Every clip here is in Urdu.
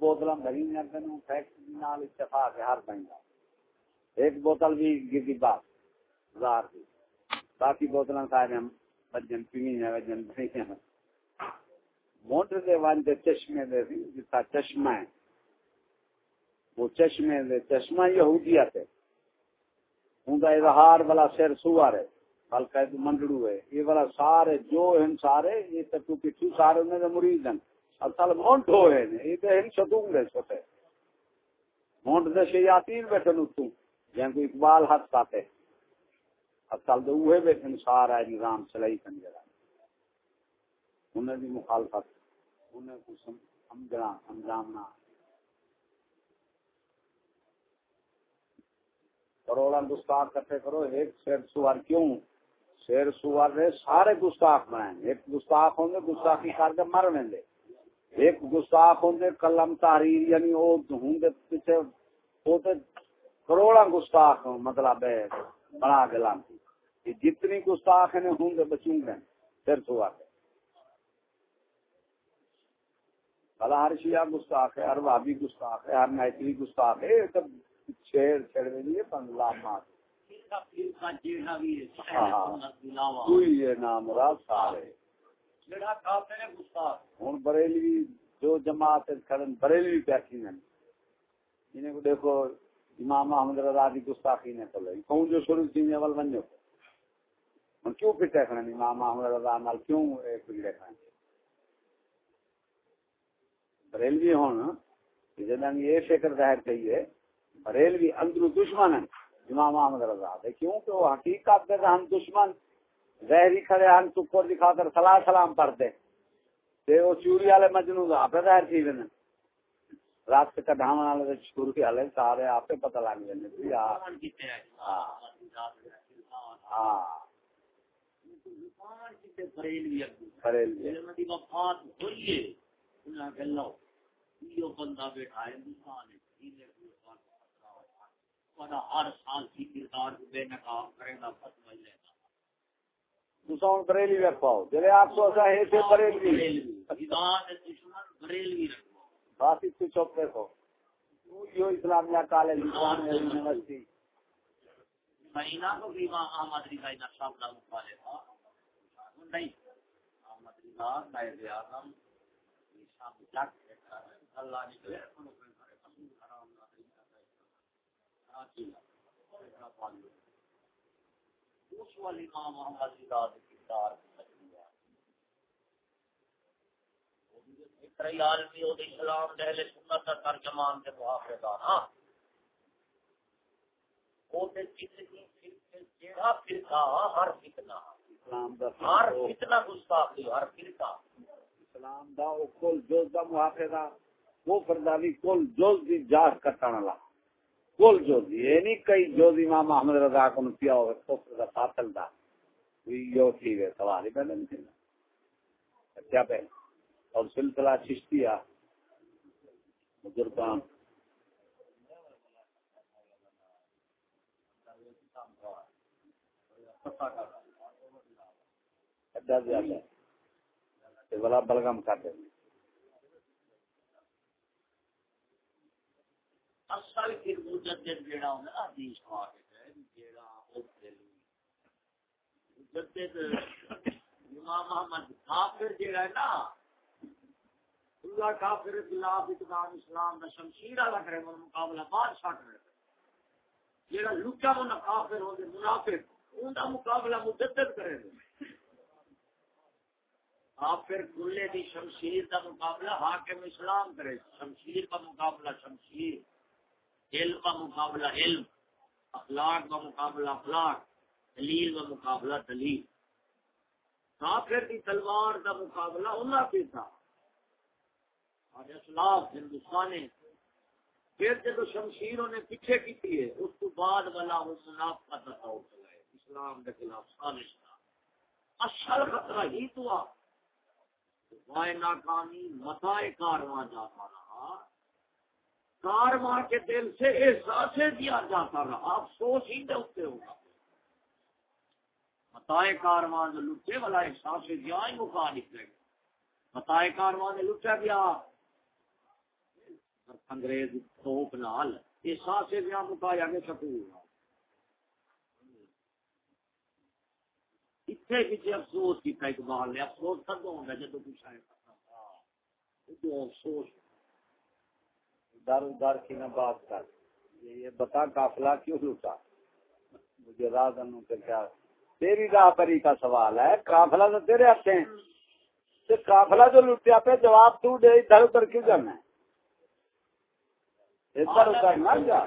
بوتل بھری فیکٹری نال اتفاق ہر بنتا ایک بوتل بھی گری بات ہزار کی باقی بوتل سارے ہم بجن پیوی ہیں، بجن پیوی ہیں۔ موٹر دے وان دے چشمے دے جتا چشمہ ہے۔ وہ چشمے دے چشمہ یہودیت ہے۔ ہوں دا اظہار والا سر سوار ہے۔ بلکہ منڈڑو ہے۔ یہ والا سارے جو ہیں سارے، یہ تو پچھو سارے انہیں دے مریض ہیں۔ اصل مونٹ ہوئے ہیں۔ یہ تو ہیں شتوں دے چھوٹے۔ مونٹ دے شیاطین بیٹھے نتوں جن کو اقبال حد پاتے اصل تو وہ بیٹھے سارا نظام چلائی کن کنجرا انہیں بھی مخالفت۔ انہیں کو سمجھنا سمجھانا کروڑا گستاخ کٹھے کرو، ایک شیر سوار کیوں؟ شیر سوار رہے سارے گستاخ بنائیں ایک گستاخ ہوں گے گستاخی کر کے مر لیں گے ایک گستاخ ہوں گے قلم تحریر یعنی وہ ہوں گے پیچھے وہ کروڑا گستاخ مطلب ہے، بنا کے لانتی جتنی گستاخ ہیں ہوں گے بچوں گے شیر سوار بلا ہر شیعہ گستاخ ہے، ہر بھابی گستاخ ہے، ہر نیتری گستاخ ہے سب چھیڑ چھیڑ میں نہیں ہے پندرہ ماس شیر چھڑ دیے بنگلہ مار ہوں بریلوی جو جماعت بریلوی پیاسی انہیں کو دیکھو امام محمد رضا کی گستاخی نے کون جو شروع تھی ہوں کیوں امام محمد رضا نال کیوں بریلوی ہوں جدن یہ فکر ظاہر چاہیے بریلوی اندر دشمن ہے امام احمد رضا۔ ہے کیونکہ وہ حقیقت میں ہم دشمن ظاہری کھڑے ہم چکر دکھا کر سلام سلام پڑھتے۔ تے وہ چوری والے مجنو آپ ظاہر تھی وین رات کا ڈھام والے چوری والے سارے آپ پتہ لگ جائے ہاں۔ ہاں۔ بریلوی بندہ بیٹھا ہر سال کی کردار بے نقاب کرے گا فتوا لے گا۔ دوسرا بریلی رکھواؤ جلے آپ کو ایسا ہے کہ بریلی دشمن بریلی رکھواؤ۔ بس اس کو چپ رکھو یہ اسلامیہ کالج یونیورسٹی۔ مہینہ کو بھی وہاں احمد رضا نقشہ بنا مخالف تھا۔ نہیں احمد رضا نائب اعظم اللہ نے اس والی ماں محمد رضا کردار عالمی اسلام دہل سنت ترجمان کے محافظ ہاں ہر فتنا ہر فتنا گستاخی ہر فرقہ اسلام دا کل جوز دا محافظہ، وہ فردانی کل جوز دی جاس کٹانا والا کل جوزی یہ نہیں کئی جوزی امام محمد رضا کو پیا ہوگا کفر کا قاتل دا. یہ ٹھیک ہے سوال ہی پہلے نہیں تھا کیا پہ اور سلسلہ چشتیا بزرگان. بلا بلگم کر دیں اصل پھر مجدد جیڑا ہوندا حدیث پاک ہے، جیڑا مجدد امام محمد کافر جیڑا ہے نا، اللہ کافر خلاف اقدام اسلام دا شمشیر والا کرے مقابلہ بعد جیڑا کافر ہو دے منافق اون دا مقابلہ مجدد کرے۔ کافر کلے دی شمشیر دا مقابلہ حاکم اسلام کرے، شمشیر کا مقابلہ شمشیر۔ علم کا مقابلہ علم، اخلاق کا مقابلہ اخلاق، دلیل کا مقابلہ دلیل۔ کافر کی تلوار کا مقابلہ انہوں پہ تھا۔ آج اسلاف ہندوستان پھر جب شمشیروں نے پیچھے کی تھی ہے اس کو بعد والا وہ مناف کا تصور چلائے اسلام کے خلاف سازش کا اصل خطرہ ہی تو وائے ناکامی متائے کارواں جاتا رہا کار مار کے دل سے احساس دیا جاتا رہا۔ افسوس ہی دے ہوگا متائے کارواں جو لٹے والا احساس دیا ہی مکا نکلے۔ گا بتائے کارواں نے لٹیا گیا۔ انگریز توپ نال احساس سے بھی مکایا گیا سکول اتنے پیچھے افسوس کیا اقبال نے۔ افسوس کر دو گا جب کچھ آئے۔ ہاں، افسوس۔ در در کی نہ بات کر۔ یہ بتا کافلا کیوں لوٹا؟ مجھے راز انو کے کیا تیری راہ پری کا سوال ہے۔ کافلا تو تیرے ہاتھ ہیں۔ تو کافلا جو لٹیا پہ جواب تو دے، ادھر ادھر کیوں کرنا ہے؟ ادھر ادھر نہ جا۔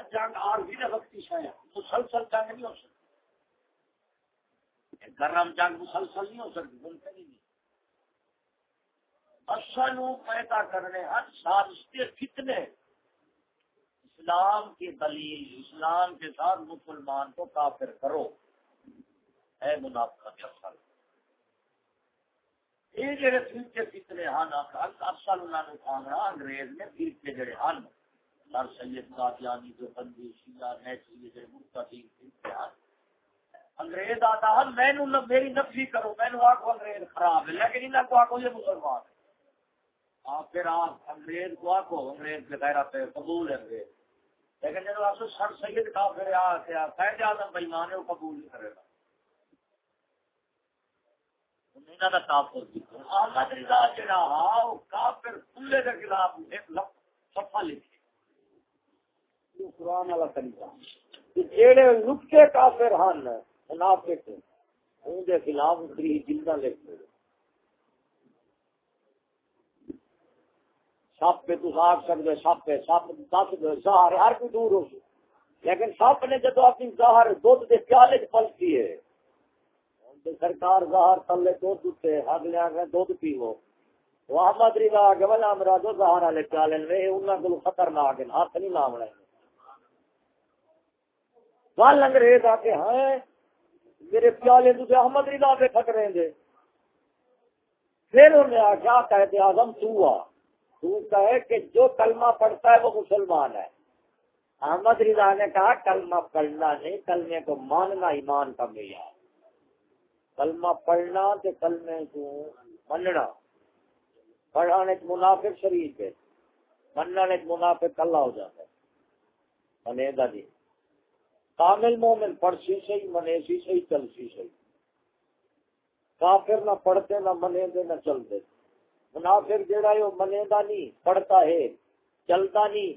جنگ اور بھی مسلسل جنگ نہیں ہو سکتی۔ گرم جنگ مسلسل نہیں ہو سکتی ممکن نہیں۔ اصل پیدا کرنے، ہر سال اس کے کتنے اسلام کی دلیل، اسلام کے ساتھ مسلمان کو کافر کرو۔ ہے منافع اصل۔ یہ جڑے فرقے فتنے ہن، اصل انہوں نے کھانا انگریز نے فرقے جڑے ہن۔ سر سید قادیانی جو بندی، شیعہ نیچری جڑے مرتدی فرقے ہن۔ انگریز آتا ہے میں میری نفی کرو، میں نے آخو انگریز خراب ہے، لیکن انہیں کو آخو یہ مسلمان ہے۔ آپ پھر آپ انگریز کو آخو انگریز کے دائرہ پہ قبول ہے انگریز لیکن جب آپ سر سید کا پھر آ قید اعظم بےمان ہے وہ قبول نہیں کرے گا۔ احمد رضا جی جڑا کافر کے خلاف ایک صفحہ لکھے۔ قرآن والا طریقہ۔ جڑے کافر ہن منافق ان کے خلاف اتری جلدا سپ پہ تو آگ سکتے سپ پہ سپ دس زہر ہر کوئی دور ہو لیکن سپ نے جدو اپنی زہر دھد کے پیالے چ پلٹی ہے سرکار زہر تلے دھد اتنے اگلے آگے دھد پیو۔ وہ احمد رضا آگے والا امرا دو زہر والے پیالے میں انہوں کو خطرناک ہے، ہاتھ نہیں لاونا ول انگریز آ کے ہیں میرے پیالے تو احمد رضا پہ کھٹ رہے پھر انہیں آخیا کہتے آزم تو آ تو کہے کہ جو کلمہ پڑھتا ہے وہ مسلمان ہے۔ احمد رضا نے کہا، کلمہ پڑھنا نہیں، کلمے کو ماننا ایمان کا معیار کلمہ پڑھنا تو کلمے کو مننا۔ پڑھانے منافق شریف ہے، مننے منافق کلا ہو جاتا ہے۔ منے جی کامل مومن پڑھ سی صحیح منے سی صحیح چل سی صحیح۔ کافر نہ پڑھتے، نہ منے دے نہ چلتے۔ منافر جڑا ہے وہ منے گا نہیں، پڑھتا ہے، چلتا نہیں۔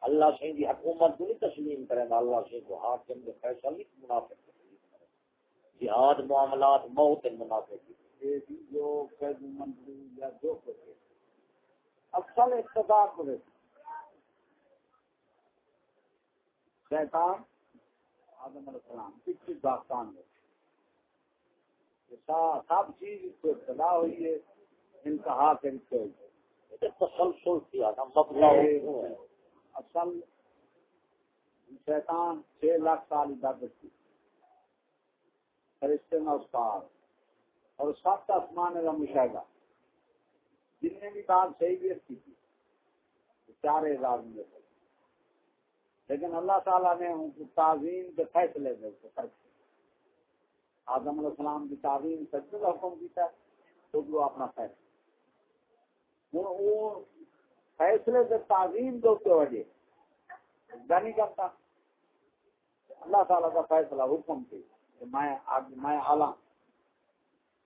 اللہ سے دی حکومت کو نہیں تسلیم کرے گا اللہ سے کو حاکم کے فیصلہ نہیں منافع جہاد معاملات، موت منافع کی جو قید منظوری یا جو کچھ اکثر اقتدا کرے۔ شیطان آدم علیہ السلام کچھ داستان ہے۔ سب چیز کو ابتدا ہوئی ہے۔ انتہا کے تسلسل کیا اصل شیطان چھ لاکھ سال عبادت کی۔ فرشتے میں استاد۔ اور سات آسمان کا مشاہدہ۔ جن نے بھی بات صحیح بھی کی تھی چار ہزار میں لیکن اللہ تعالیٰ نے ان کو تعظیم کے فیصلے دے آدم علیہ السلام کی تعظیم سچے کا حکم کیا تو اپنا فیصلہ۔ وہ فیصلے سے تعظیم دو کے وجہ نہیں کرتا اللہ تعالیٰ کا فیصلہ حکم ہاں، کی میں آگ میں آلہ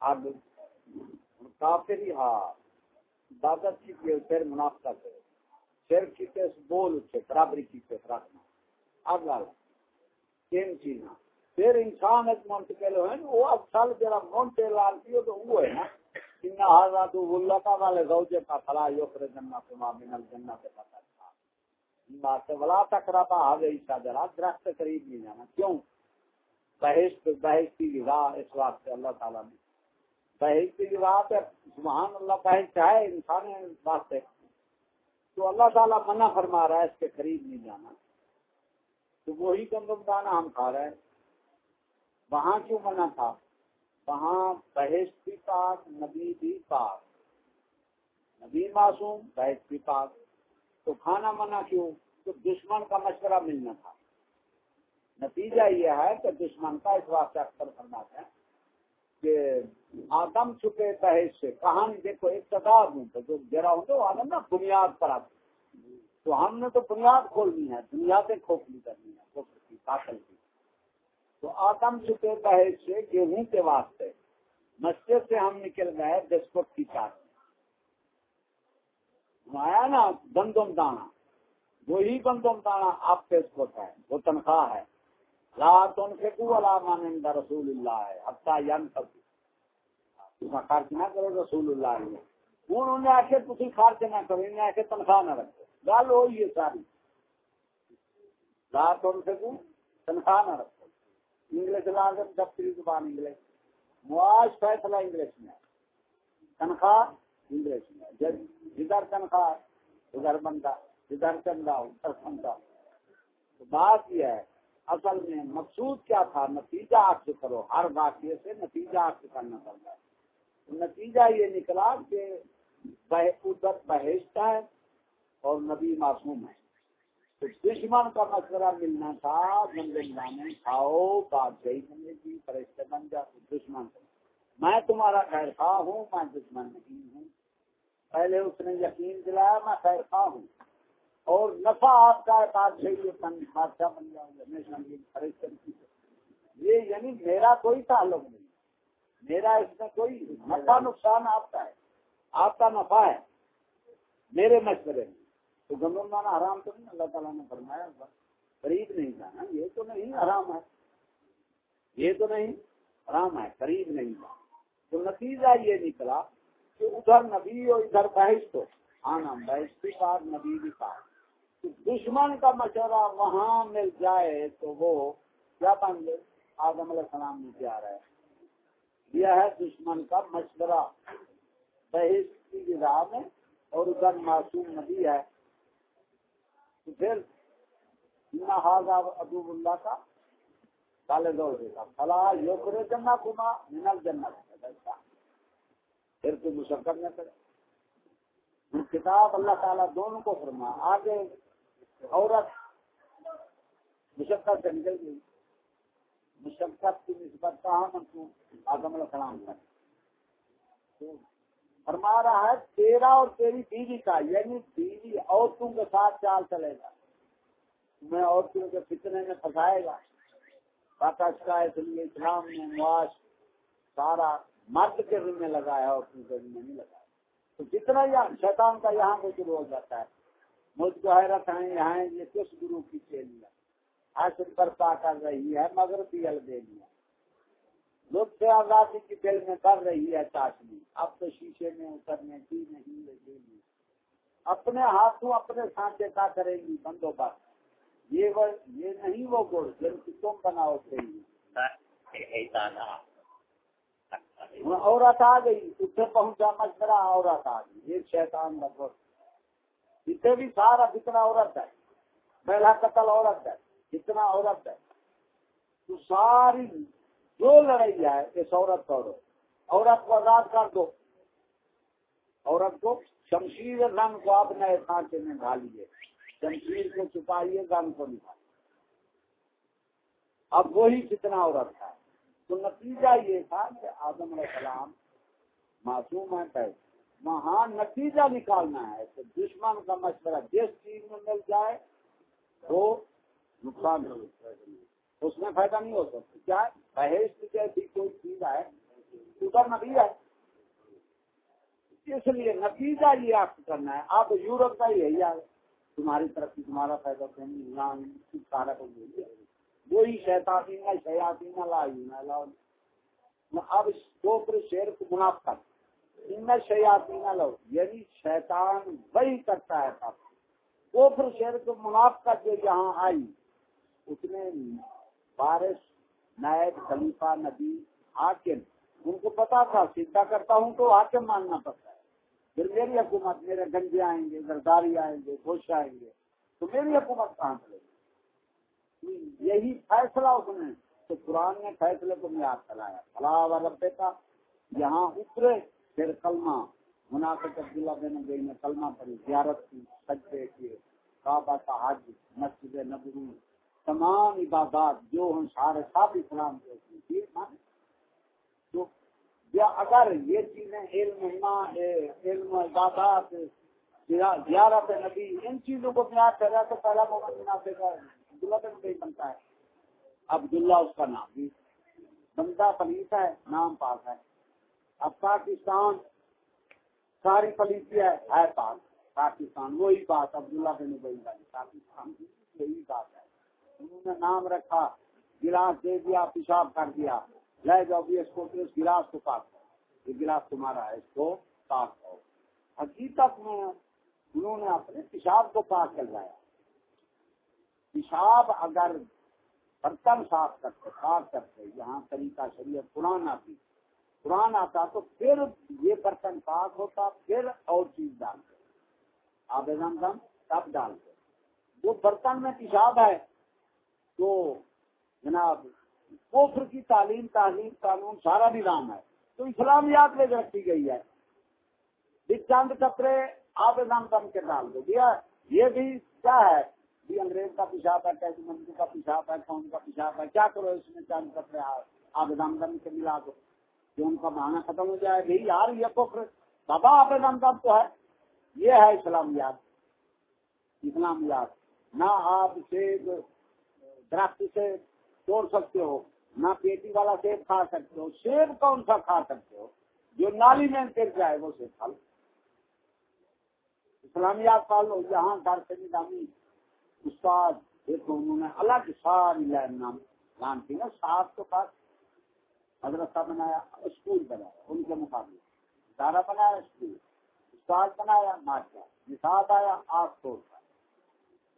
آگ کافری ہاں عبادت کی کہ پھر منافقہ کرے پھر کیتے بول اچھے برابری کیتے رکھنا آگ لالا تین چیزاں۔ پھر انسان ایک منتقل ہوئے وہ اصل جرا مونٹے لال کی تو وہ ہے نا۔ ان هذا تو اللہ تعالی زوجے کا فلا یخرج جنت ما من الجنت فتح ما سے ولا تقربا هذه الشجره درخت قریب نہیں جانا. کیوں؟ بہشت بہشت کی رضا اس واسطے اللہ تعالی نے. بہشت کی رضا پہ سبحان اللہ بہشت ہے انسان واسطے تو اللہ تعالی منع فرما رہا ہے اس کے قریب نہیں جانا. تو وہی گندم دانا ہم کھا رہے ہیں. وہاں کیوں منع تھا؟ وہاں بحث بھی پاک نبی بھی پاک۔ نبی معصوم بحث بھی پاک۔ تو کھانا منع کیوں؟ تو دشمن کا مشورہ ملنا تھا۔ نتیجہ یہ ہے کہ دشمن کا اس واسطے اکثر کرنا ہے کہ آدم چھپے بحث سے۔ کہانی دیکھو، ایک ہوں تو جو گرا ہوں تو آدم نا بنیاد پر آتے تو ہم نے تو بنیاد کھولنی ہے بنیادیں کھوپڑی کرنی ہے کی داخل کی۔ تو آدم چھپے بحث سے گیہوں کے واسطے، مسجد سے ہم نکل گئے دسپت کی چار آیا نا گندم دانا، وہی گندم دانا آپ کے ہے وہ تنخواہ ہے۔ لا تنفقوا على من عند رسول اللہ ہے ہفتہ حتى ينفق خرچ نہ کرو رسول اللہ نے انہوں نے آخر تھی خرچ نہ کرو، انہیں آخر تنخواہ نہ رکھو۔ گل ہوئی ہے ساری۔ لا تنفقوا، تنخواہ نہ رکھو۔ انگلش لازم دفتری زبان انگلش معاش فیصلہ انگلش میں۔ تنخواہ انگلش میں۔ جدھر تنخواہ، ادھر بندہ، جدھر چندہ، ادھر بندہ۔ بات یہ ہے، اصل میں مقصود کیا تھا؟ نتیجہ آپ سے کرو۔ ہر واقعے سے نتیجہ آپ سے کرنا پڑتا ہے۔ نتیجہ یہ نکلا کہ ادھر بہشتا ہے اور نبی معصوم ہے۔ دشمن کا مشورہ ملنا تھا گندے میں کھاؤ، بات صحیح بننے کی فرشتے بن جا دشمن۔ میں تمہارا خیر خواہ ہوں، میں دشمن نہیں ہوں۔ پہلے اس نے یقین دلایا، میں خیر خواہ ہوں۔ اور نفع آپ کا بادشاہ بادشاہ بن جاؤں یہ یعنی میرا کوئی تعلق نہیں، میرا اس میں کوئی نفع، نقصان آپ کا ہے، آپ کا نفع ہے، میرے مشورے میں۔ تو گندم مانا حرام تو نہیں، اللہ تعالیٰ نے فرمایا قریب نہیں جانا یہ تو نہیں، حرام ہے۔ یہ تو نہیں، حرام ہے قریب نہیں جانا تو نتیجہ یہ نکلا کہ ادھر نبی اور ادھر بحث تو آنا بحث بھی بات نبی بھی بات دشمن کا مشورہ وہاں مل جائے تو وہ کیا بن گئے؟ آدم علیہ السلام میں کیا رہا ہے۔ یہ ہے دشمن کا مشورہ۔ بحث کی راہ میں اور ادھر معصوم نبی ہے۔ تو پھر ابو اللہ کا کالے دور دے گا۔ فلاح یوکر جنا کما منل جنت پھر تو مشکل نہ کرے۔ کتاب اللہ تعالیٰ دونوں کو فرما۔ آگے عورت مشقت سے نکل گئی۔ مشقت کی نسبت کہاں منسوخ؟ آدم السلام کا فرما رہا ہے، تیرا اور تیری بیوی کا یعنی بیوی عورتوں کے ساتھ چال چلے گا۔ تمہیں عورتوں کے فتنے میں پھنسائے گا۔ باقاعدہ کا اس لیے اسلام نے معاش، سارا مرد کے روم لگایا، عورتوں کے روم نہیں لگایا۔ تو جتنا یہاں شیطان کا یہاں کو شروع ہو جاتا ہے، مجھ کو حیرت ہے، یہاں یہ کس گرو کی چیلی ہے حاصل برپا کر رہی ہے، مگر بھی البیلیا لطف آزادی کی دل میں کر رہی ہے چاشنی اب تو شیشے میں اترنے کی نہیں لگے گی۔ اپنے ہاتھوں اپنے سانچے کا کرے گی بندوبست۔ یہ وہ یہ نہیں وہ گڑ جن کی تم بناؤ صحیح ہاں، عورت آ گئی۔ اس سے پہنچا مشورہ، عورت آ گئی۔ ایک شیطان کا جتنے بھی سارا جتنا عورت ہے پہلا قتل عورت ہے، جتنا عورت ہے، تو ساری جو لڑائی ہے اس عورت کو عورت کو آزاد کر دو۔ عورت کو شمشیر رنگ کو آپ نئے سانچے میں ڈالیے شمشیر کو چھپائیے، رنگ کو نکالیے اب وہی کتنا عورت ہے۔ تو نتیجہ یہ تھا کہ آدم علیہ السلام معصوم ہے پیسے وہاں نتیجہ نکالنا ہے تو دشمن کا مشورہ جس چیز میں مل جائے تو نقصان ہو۔ اس میں فائدہ نہیں ہو سکتا۔ کیا بحث جیسی کوئی چیز ہے ادھر نبی ہے۔ اس لیے نتیجہ یہ آپ کرنا ہے۔ آپ یورپ کا ہی ہے تمہاری طرف سے تمہارا فائدہ سارا کو وہی شیطان شیاتی لا اب دو شیر کو منافع ان شیاتی نہ لو یعنی شیطان وہی کرتا ہے۔ سب وہ پھر شہر کو منافقت جو یہاں آئی۔ اس نے بارش نائب خلیفہ، نبی، حاکم، ان کو پتا تھا، سیدھا کرتا ہوں تو حاکم ماننا پڑتا ہے۔ پھر میری حکومت، میرے گنجے آئیں گے، زرداری آئیں گے خوش آئیں گے، تو میری حکومت کہاں چلے گی؟ یہی فیصلہ اس نے۔ تو قرآن نے فیصلے کو میاد چلایا فلاح ربے کا یہاں اترے، پھر کلمہ، منافق عبداللہ بن گئی نے کلمہ پڑھی، زیارت کی، سجدے کیے، کعبہ کا حج مسجد نبوی تمام عبادات جو ہم سارے سب اسلام کے تو یا اگر یہ چیزیں علم علم عبادات زیارت نبی، ان چیزوں کو بیان کر رہا تو پہلا محمد منافع کا عبداللہ بن بھائی بنتا ہے۔ عبداللہ اس کا نام بھی بندہ پلیس ہے، نام پاک ہے۔ اب پاکستان ساری پلیسی ہے پاک۔ پاکستان، وہی بات عبداللہ بن بھائی پاکستان یہی بات ہے۔ انہوں نے نام رکھا، گلاس دے دیا، پیشاب کر دیا۔ لے جاؤ بھی اس کو، اس گلاس کو پاک کرو۔ یہ گلاس تمہارا ہے، اس کو پاک کرو۔ حقیقت میں انہوں نے اپنے پیشاب کو پاک کروایا۔ پیشاب اگر برتن صاف کرتے صاف کرتے، یہاں طریقہ شریعت قرآن آتی۔ قرآن آتا تو پھر یہ برتن پاک ہوتا، پھر اور چیز ڈالتے۔ آب زم تب ڈالتے۔ جو برتن میں پیشاب ہے۔ تو جناب، کفر کی تعلیم تعلیم قانون، سارا نظام ہے۔ تو اسلامیات میں رکھی گئی ہے۔ چند کپڑے آپ نام کم کے ڈال دو۔ دیا یہ بھی کیا ہے؟ بھی انگریز کا پیشاب ہے کیسی منتری کا پیشاب ہے قوم کا پیشاب ہے؟ کیا کرو اس میں چند کپڑے آپ؟ نام کم کے ملا دو۔ جو ان کا بہانا ختم ہو جائے گی یار، یہ کفر بابا آپ نام کم تو ہے۔ یہ ہے اسلامیات۔ اسلامیات۔ نہ آپ سے درخت سے توڑ سکتے ہو، نہ پیٹی والا سیب کھا سکتے ہو، سیب کون سا کھا سکتے ہو؟ جو نالی میں گر جائے وہ سیب کھا لو۔ اسلامیات پال لو، یہاں گھر نظامی استاد دیکھو انہوں نے اللہ کی ساری نام نام کی نا سات کے پاس مدرسہ بنایا، اسکول بنایا، ان کے مقابلے۔ ادارہ بنایا اسکول، استاد بنایا مارکا نصاب آیا آس توڑ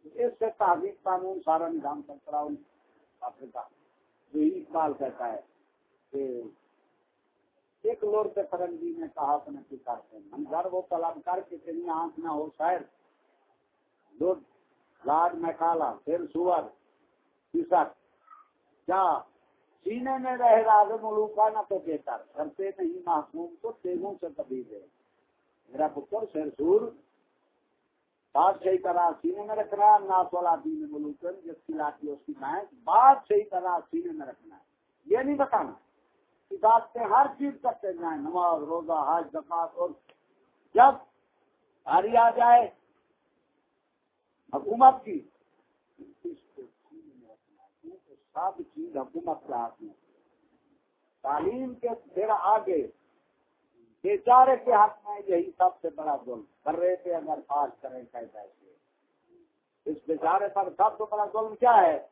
اس سے تحقیق قانون سارا نظام چل رہا افریقہ جو اقبال کہتا ہے کہ ایک لوڑ پہ فرنگی نے کہا کہ نہیں کرتے ہم گھر وہ طلب کر کے تیری آنکھ نہ ہو شاید۔ دودھ لاڈ میں کالا، پھر سور پیسک کیا سینے میں رہ راز ملوکا نہ تو بہتر۔ کرتے نہیں معصوم تو تیزوں سے کبھی دے میرا پتر شیر سور۔ بات صحیح کرا سینے میں رکھنا ہے، ناس والا دین ملوکن جس کی لاٹھی اس کی بھینس بات صحیح کرا سینے میں رکھنا ہے۔ یہ نہیں بتانا۔ کہ بات سے ہر چیز کرتے جائیں، نماز، روزہ، حج زکات اور جب ہاری آ جائے، حکومت کی سب چیز حکومت کے ہاتھ میں۔ تعلیم کے پھر آگے بیچارے کے حق میں یہی سب سے بڑا ظلم۔ کر رہے تھے اگر پاس کریں کیسے اس بیچارے پر سب سے بڑا ظلم کیا ہے؟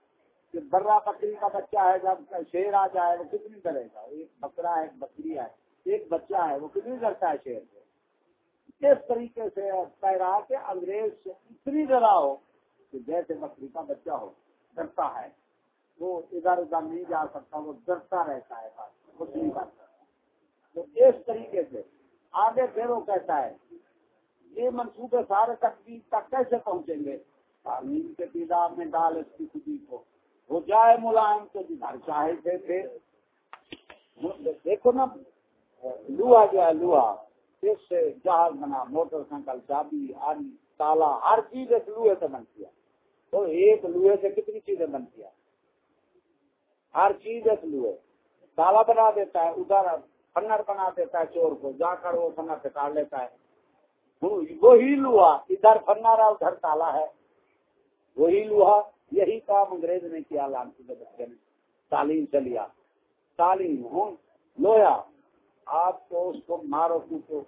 کہ برا بکری کا بچہ ہے، جب شیر آ جائے وہ کتنی کرے گا؟ ایک بکرا ہے ایک بکری ہے۔ ایک بچہ ہے، وہ کتنی کرتا ہے شیر سے؟ اس طریقے سے پیرا کے انگریز سے اتنی ڈرا ہو کہ جیسے بکری کا بچہ ہو، ڈرتا ہے۔ وہ ادھر ادھر نہیں جا سکتا، وہ ڈرتا رہتا ہے کچھ نہیں کرتا تو اس طریقے سے آگے پھر وہ کہتا ہے یہ منصوبے سارے تقریب تک کیسے پہنچیں گے؟ تعلیم کے کتاب میں ڈال اس کی خودی کو۔ وہ جائے ملائم تو جی جدھر چاہے تھے۔ دیکھو نا، لوہا جو ہے، لوہا۔ اس سے جہاز بنا، موٹر سائیکل، چابی، آری، تالا، ہر چیز ایک لوہے سے بنتی ہے تو ایک لوہے سے کتنی چیزیں بنتی ہے ہر چیز ایک لوہے۔ تالا بنا دیتا ہے، ادھر فنر بنا دیتا ہے، چور کو۔ جا کر وہ فنر سے لیتا ہے۔ وہی لوہا۔ ادھر فنر ہے ادھر تالا ہے۔ وہی لوہا۔ یہی کام انگریز نے کیا لانسی کے بچے نے۔ تعلیم سے لیا۔ تعلیم ہوں۔ لویا آپ کو اس کو مارو کوٹو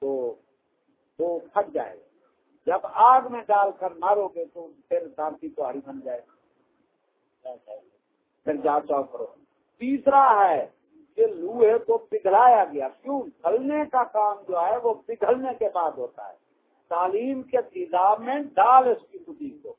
تو تو پھٹ جائے۔ گا جب آگ میں ڈال کر مارو گے تو پھر دانتی تو ہری بن جائے۔ گا پھر جا چاؤ کرو۔ تیسرا ہے۔ کہ لوہے کو پگھلایا گیا۔ کیوں؟ گلنے کا کام جو ہے وہ پگھلنے کے بعد ہوتا ہے۔ تعلیم کے تیزاب میں ڈال اس کی خودی کو۔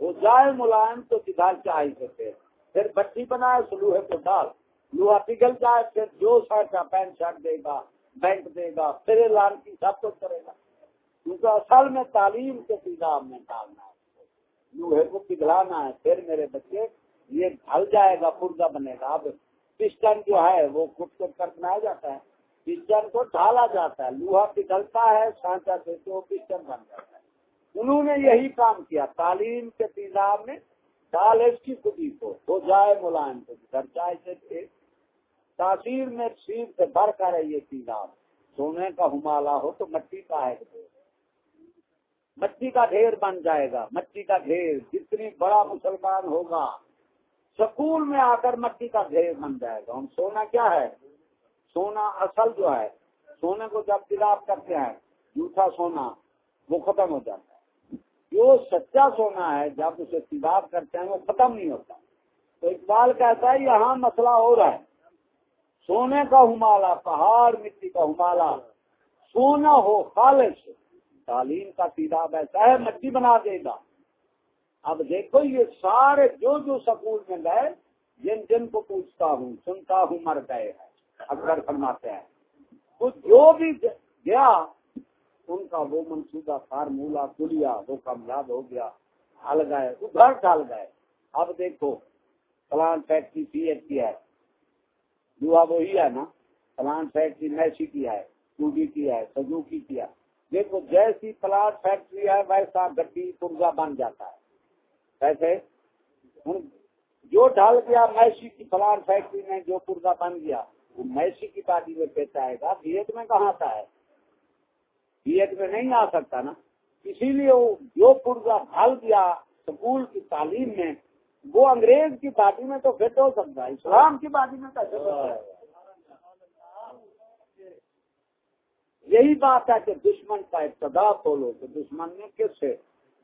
وہ جائے ملائم تو سدھار چاہی سکتے پھر بچی بنائے اس لوہے کو ڈال لوہا پگھل جائے، پھر جو شرٹ کا پینٹ شرٹ دے گا، بینک دے گا، پھر لان کی سب کچھ کرے گا۔ کیونکہ اصل میں تعلیم کے تیزاب میں ڈالنا ہے۔ لوہے کو پگھلانا ہے، پھر میرے بچے یہ ڈھل جائے گا پورزا بنے گا۔ اب پسٹن جو ہے، وہ کٹ کٹ کر بنایا جاتا ہے۔ پسٹن کو ڈھالا جاتا ہے، لوہا پگھلتا ہے، سانچا سے تو پسٹن بن جاتا ہے۔ انہوں نے یہی کام کیا۔ تعلیم کے تیزاب میں ڈال اس کی خودی کو، وہ جائے ملائم کو۔ گھر چائے سے تھے تاثیر میں سیر سے بھر کر ہے یہ چیز آپ سونے کا ہمالا ہو تو مٹی کا ہے مٹی کا ڈھیر بن جائے گا۔ مٹی کا ڈھیر۔ جتنی بڑا مسلمان ہوگا سکول میں آ کر مٹی کا ڈھیر بن جائے گا۔ ہم سونا کیا ہے؟ سونا اصل جو ہے، سونے کو جب تلاف کرتے ہیں، جھوٹا سونا وہ ختم ہو جاتا ہے۔ جو سچا سونا ہے، جب اسے تلاف کرتے ہیں، وہ ختم نہیں ہوتا۔ تو اقبال کہتا ہے، یہاں مسئلہ ہو رہا ہے۔ سونے کا ہمالا پہاڑ مٹی کا ہمالا سونا ہو خالص، تعلیم کا سیدھا ایسا ہے، مٹی بنا دے گا۔ اب دیکھو یہ سارے جو جو سکول میں گئے جن جن کو پوچھتا ہوں، سنتا ہوں، مر گئے اکثر فرماتے ہیں۔ تو جو بھی گیا، ان کا وہ منصوبہ فارمولہ کلیا، وہ کامیاب ہو گیا ڈال گئے ادھر ڈال گئے۔ اب دیکھو پلانٹ فیکٹری سی ایچ کی ہے۔ جو وہی ہے نا پلانٹ فیکٹری میسی کی ہے ٹوڈی کی ہے سزوکی کی ہے۔ دیکھو، جیسی پلانٹ فیکٹری ہے، ویسا گڈی پرزا بن جاتا ہے۔ کیسے جو ڈال گیا، میسی کی پلانٹ فیکٹری میں جو پرزا بن گیا، وہ میسی کی پارٹی میں پیش آئے گا بیٹ میں کہاں تھا ہے بیٹ میں نہیں آ سکتا نا۔ اسی لیے وہ جو پرزا ڈال گیا سکول کی تعلیم میں، وہ انگریز کی پارٹی میں تو فٹ ہو سکتا ہے، اسلام کی پارٹی میں کیسے یہی بات ہے کہ دشمن کا ابتدا کھولو، تو دشمن نے کس سے؟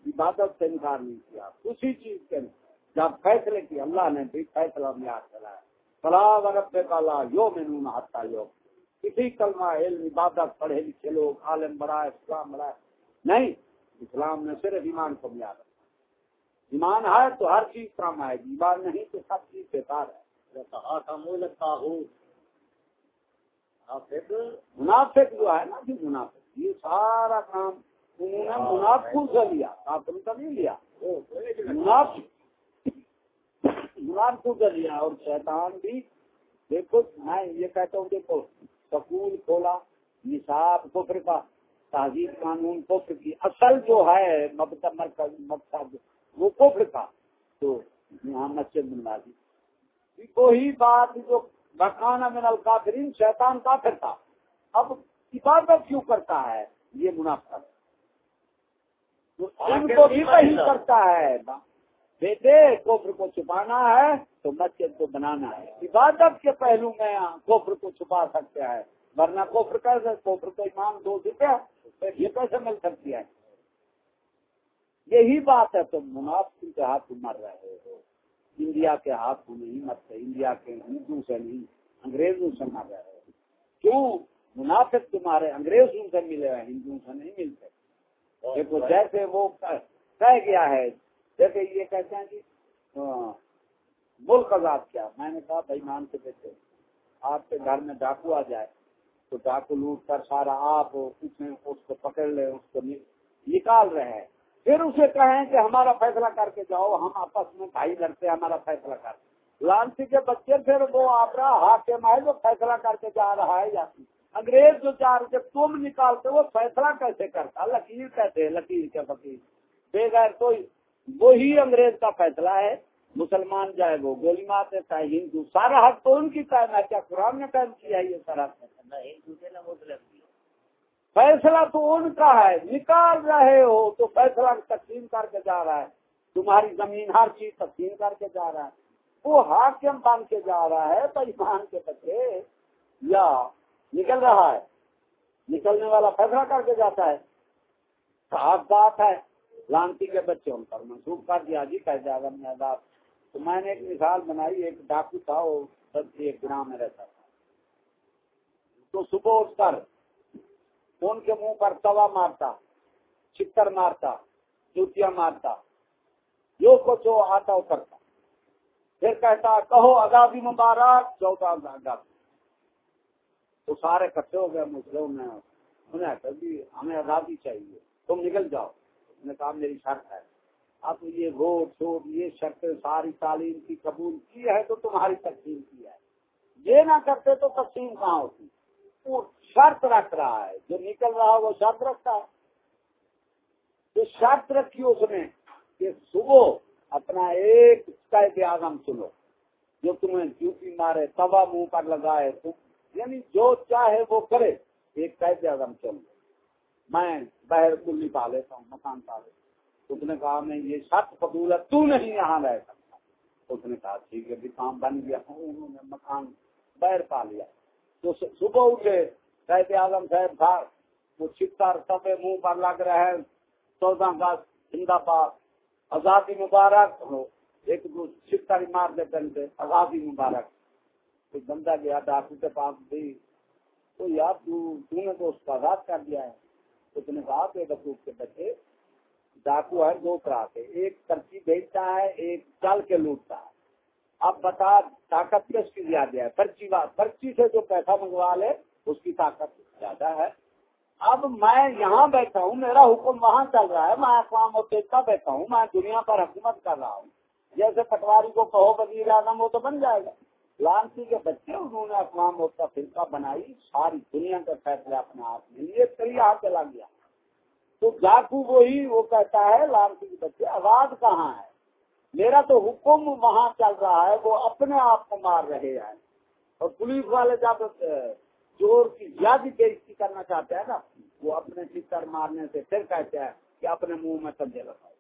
عبادت سے انکار نہیں کیا، اسی چیز کے جب فیصلے کی اللہ نے بھی فیصلہ میار چلایا فلاح رب کالا یو میں نون یو کسی کلمہ علم، عبادت، پڑھے لکھے لوگ، عالم بڑا اسلام بڑا نہیں، اسلام نے صرف ایمان کو میار رکھا۔ ایمان ہے تو ہر چیز کام آئے گی، ایمان نہیں تو سب چیز بیکار ہے۔ منافق جو ہے نا جی منافق، یہ سارا کام انہوں نے منافق سے لیا کافر کا نہیں لیا۔ منافق سے لیا اور شیطان بھی، دیکھو، میں یہ کہتا ہوں، دیکھو، سکول کھولا، نصاب کفر کا، تہذیب قانون کفر کی، اصل جو ہے مقصد، وہ کفر کا۔ تو یہاں مسجد بنوا دی وہی بات جو مکانہ من الکافرین، شیطان کافر تھا۔ اب عبادت کیوں کرتا ہے؟ یہ منافع ان کو بھی وہی کرتا ہے۔ بیٹے کوفر کو چھپانا ہے تو مسجد کو بنانا ہے۔ عبادت کے پہلو میں کوفر کو چھپا سکتے ہیں۔ ورنہ کوفر کیسے کوفر کو ایمان دو روپیہ یہ کیسے مل سکتی ہے؟ یہی بات ہے تو منافع کے ہاتھ مر رہے ہو۔ انڈیا کے ہاتھ نہیں مرتے انڈیا کے ہندو سے نہیں انگریزوں سے مر رہے ہو۔ کیوں؟ منافق تمہارے انگریزوں سے ملے ہیں ہندوؤں سے نہیں ملتے۔ دیکھو جیسے وہ کہہ گیا ہے، جیسے یہ کہتے ہیں کہ ہاں، ملک آزاد کیا۔ میں نے کہا، بھائی، مان کے بیٹے آپ کے گھر میں ڈاکو آ جائے، تو ڈاکو لوٹ کر سارا آپ اس کو پکڑ لے، اس کو نکال رہے ہیں۔ پھر اسے کہیں کہ ہمارا فیصلہ کر کے جاؤ، ہم آپس میں بھائی لڑتے ہمارا فیصلہ کر۔ لانسی کے بچے پھر وہ آپ کا ہاتھ کے مائل جو فیصلہ کر کے جا رہا ہے یا انگریز جو چار جب تم نکالتے وہ فیصلہ کیسے کرتا؟ لکیر کہتے لکیر کے فقیر بے غیر تو وہی انگریز کا فیصلہ ہے، مسلمان جائے وہ گولی مارتے، چاہے ہندو، سارا حق تو ان کی قائم ہے، کیا قرآن نے قائم کیا یہ سارا؟ فیصلہ تو ان کا ہے، نکال رہے ہو تو فیصلہ تقسیم کر کے جا رہا ہے۔ تمہاری زمین ہر چیز تقسیم کر کے جا رہا ہے۔ وہ حاکم بن کے جا رہا ہے ایمان کے بچے، یا نکل رہا ہے۔ نکلنے والا فیصلہ کر کے جاتا ہے۔ صاف بات ہے۔ لانتی کے بچے ان پر منسوخ کر دیا۔ جی کہ جاگا میں آزاد تو میں نے ایک مثال بنائی۔ ایک ڈاکو تھا، وہ سب ایک گرام میں رہتا تھا۔ تو صبح اٹھ کر ان کے منہ پر توا مارتا چکر مارتا، جوتیاں مارتا، جو کو جو آتا اترتا۔ پھر کہتا، کہو آزادی مبارک، چوتھا آزادی تو سارے کٹھے ہو گئے مسلم نے انہیں کہا جی ہمیں آزادی چاہیے۔ تم نکل جاؤ۔ نے کہا میری شرط ہے۔ اب یہ ووٹ شوٹ یہ شرط ساری تعلیم کی قبول کی ہے تو تمہاری تقسیم کی ہے۔ یہ نہ کرتے تو تقسیم کہاں ہوتی؟ وہ شرط رکھ رہا ہے۔ جو نکل رہا وہ شرط رکھتا ہے۔ جو شرط رکھی اس نے کہ صبح اپنا ایک قید اعظم سنو۔ جو تمہیں جوتی مارے، توا منہ پر لگائے تم یعنی جو چاہے وہ کرے، ایک قید اعظم چل میں بہر کلی پا لیتا ہوں، مکان پا لیتا ہوں۔ اس نے کہا، میں یہ شرط قبول ہے تو نہیں یہاں رہ سکتا۔ اس نے کہا، ٹھیک ہے، بھی کام بن گیا انہوں نے مکان بہر پا لیا۔ تو صبح اٹھے، قید اعظم صاحب تھا وہ چھتر سب منہ پر لگ رہے ہیں چودہ کا زندہ پاک، آزادی مبارک ہو۔ ایک دو چھتر مار دیتے آزادی مبارک۔ کوئی بندہ گیا ڈاکو کے پاس بھی تو یار تو نے تو اس کا آزاد کر دیا ہے۔ اس نے کہا کہ بکوب کے بچے ڈاکو ہے دو طرح کے، ایک پرچی بیچتا ہے، ایک چل کے لوٹتا ہے۔ اب بتا، طاقت کس کی زیادہ ہے؟ پرچی پرچی سے جو پیسہ منگوا لے، اس کی طاقت زیادہ ہے۔ اب میں یہاں بیٹھا ہوں، میرا حکم وہاں چل رہا ہے۔ میں اقوام و کا بیٹھا ہوں، میں دنیا پر حکومت کر رہا ہوں۔ جیسے پٹواری کو کہو، وزیر اعظم وہ تو بن جائے گا۔ لانسی کے بچے انہوں نے اقوام کا فرقہ بنائی، ساری دنیا کا فیصلہ اپنے آپ میں لیے کئی ہاتھ چلا گیا۔ تو جاکو وہی وہ کہتا ہے لانسی کے بچے آواز کہاں ہے؟ میرا تو حکم وہاں چل رہا ہے، وہ اپنے آپ کو مار رہے ہیں۔ اور پولیس والے جب چور کی زیادہ بےزتی کرنا چاہتے ہیں نا، وہ اپنے چتر مارنے سے پھر کہتے ہیں کہ اپنے منہ میں سمجھے لگاؤ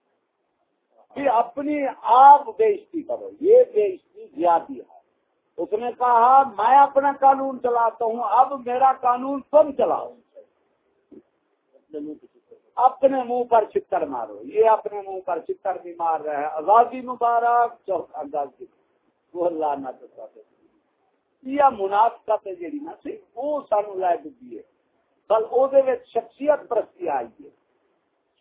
کہ اپنی آپ بےزتی کرو، یہ بےزتی زیادہ ہے۔ اس نے کہا میں اپنا قانون چلاتا ہوں اب میرا قانون تم چلاؤ۔ اپنے منہ پر چکر مارو۔ یہ اپنے منہ پر چکر بھی مار رہے ہیں آزادی مبارک۔ چوک آزادی۔ وہ اللہ نہ یا منافقت جیڑی نا سی وہ سانو لائے ڈبی ہے۔ دے وچ شخصیت پرستی آئی ہے۔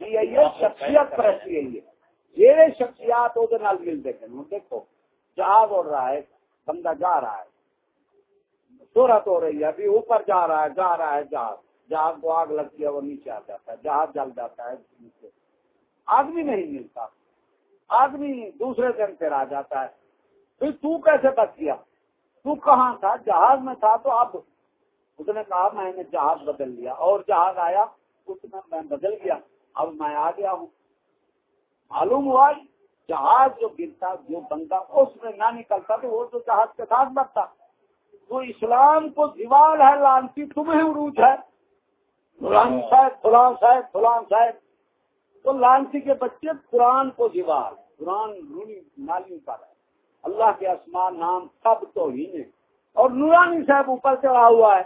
کی ہے شخصیت پرستی آئی ہے۔ یہ شخصیات وہ مل دے گئے دیکھو جہاز اڑ رہا ہے بندہ جا رہا ہے۔ سورت ہو رہی ہے، ابھی اوپر جا رہا ہے، جا رہا ہے، جہاز۔ جہاز کو آگ لگتی ہے، وہ نیچے آ جاتا ہے، جہاز جل جاتا ہے۔ نیچے آدمی نہیں ملتا۔ آدمی دوسرے دن پھر آ جاتا ہے۔ پھر تو کیسے بچ گیا؟ تو کہاں تھا؟ جہاز میں تھا تو اب۔ اس نے کہا، میں نے جہاز بدل لیا۔ اور جہاز آیا، اس میں میں بدل گیا۔ اب میں آ گیا ہوں۔ معلوم ہوا؟ جہاز جو گرتا، جو بندہ اس میں نہ نکلتا تو وہ تو جہاز کے ساتھ بڑھتا تو اسلام کو دیوار ہے لانسی تمہیں عروج ہے۔ فلان صاحب فلان صاحب فلان صاحب۔ تو لانسی کے بچے قرآن کو دیوار قرآن رونی نالی پر ہے۔ اللہ کے اسمان نام سب تو ہی نے۔ اور نورانی صاحب اوپر چڑھا ہوا ہے۔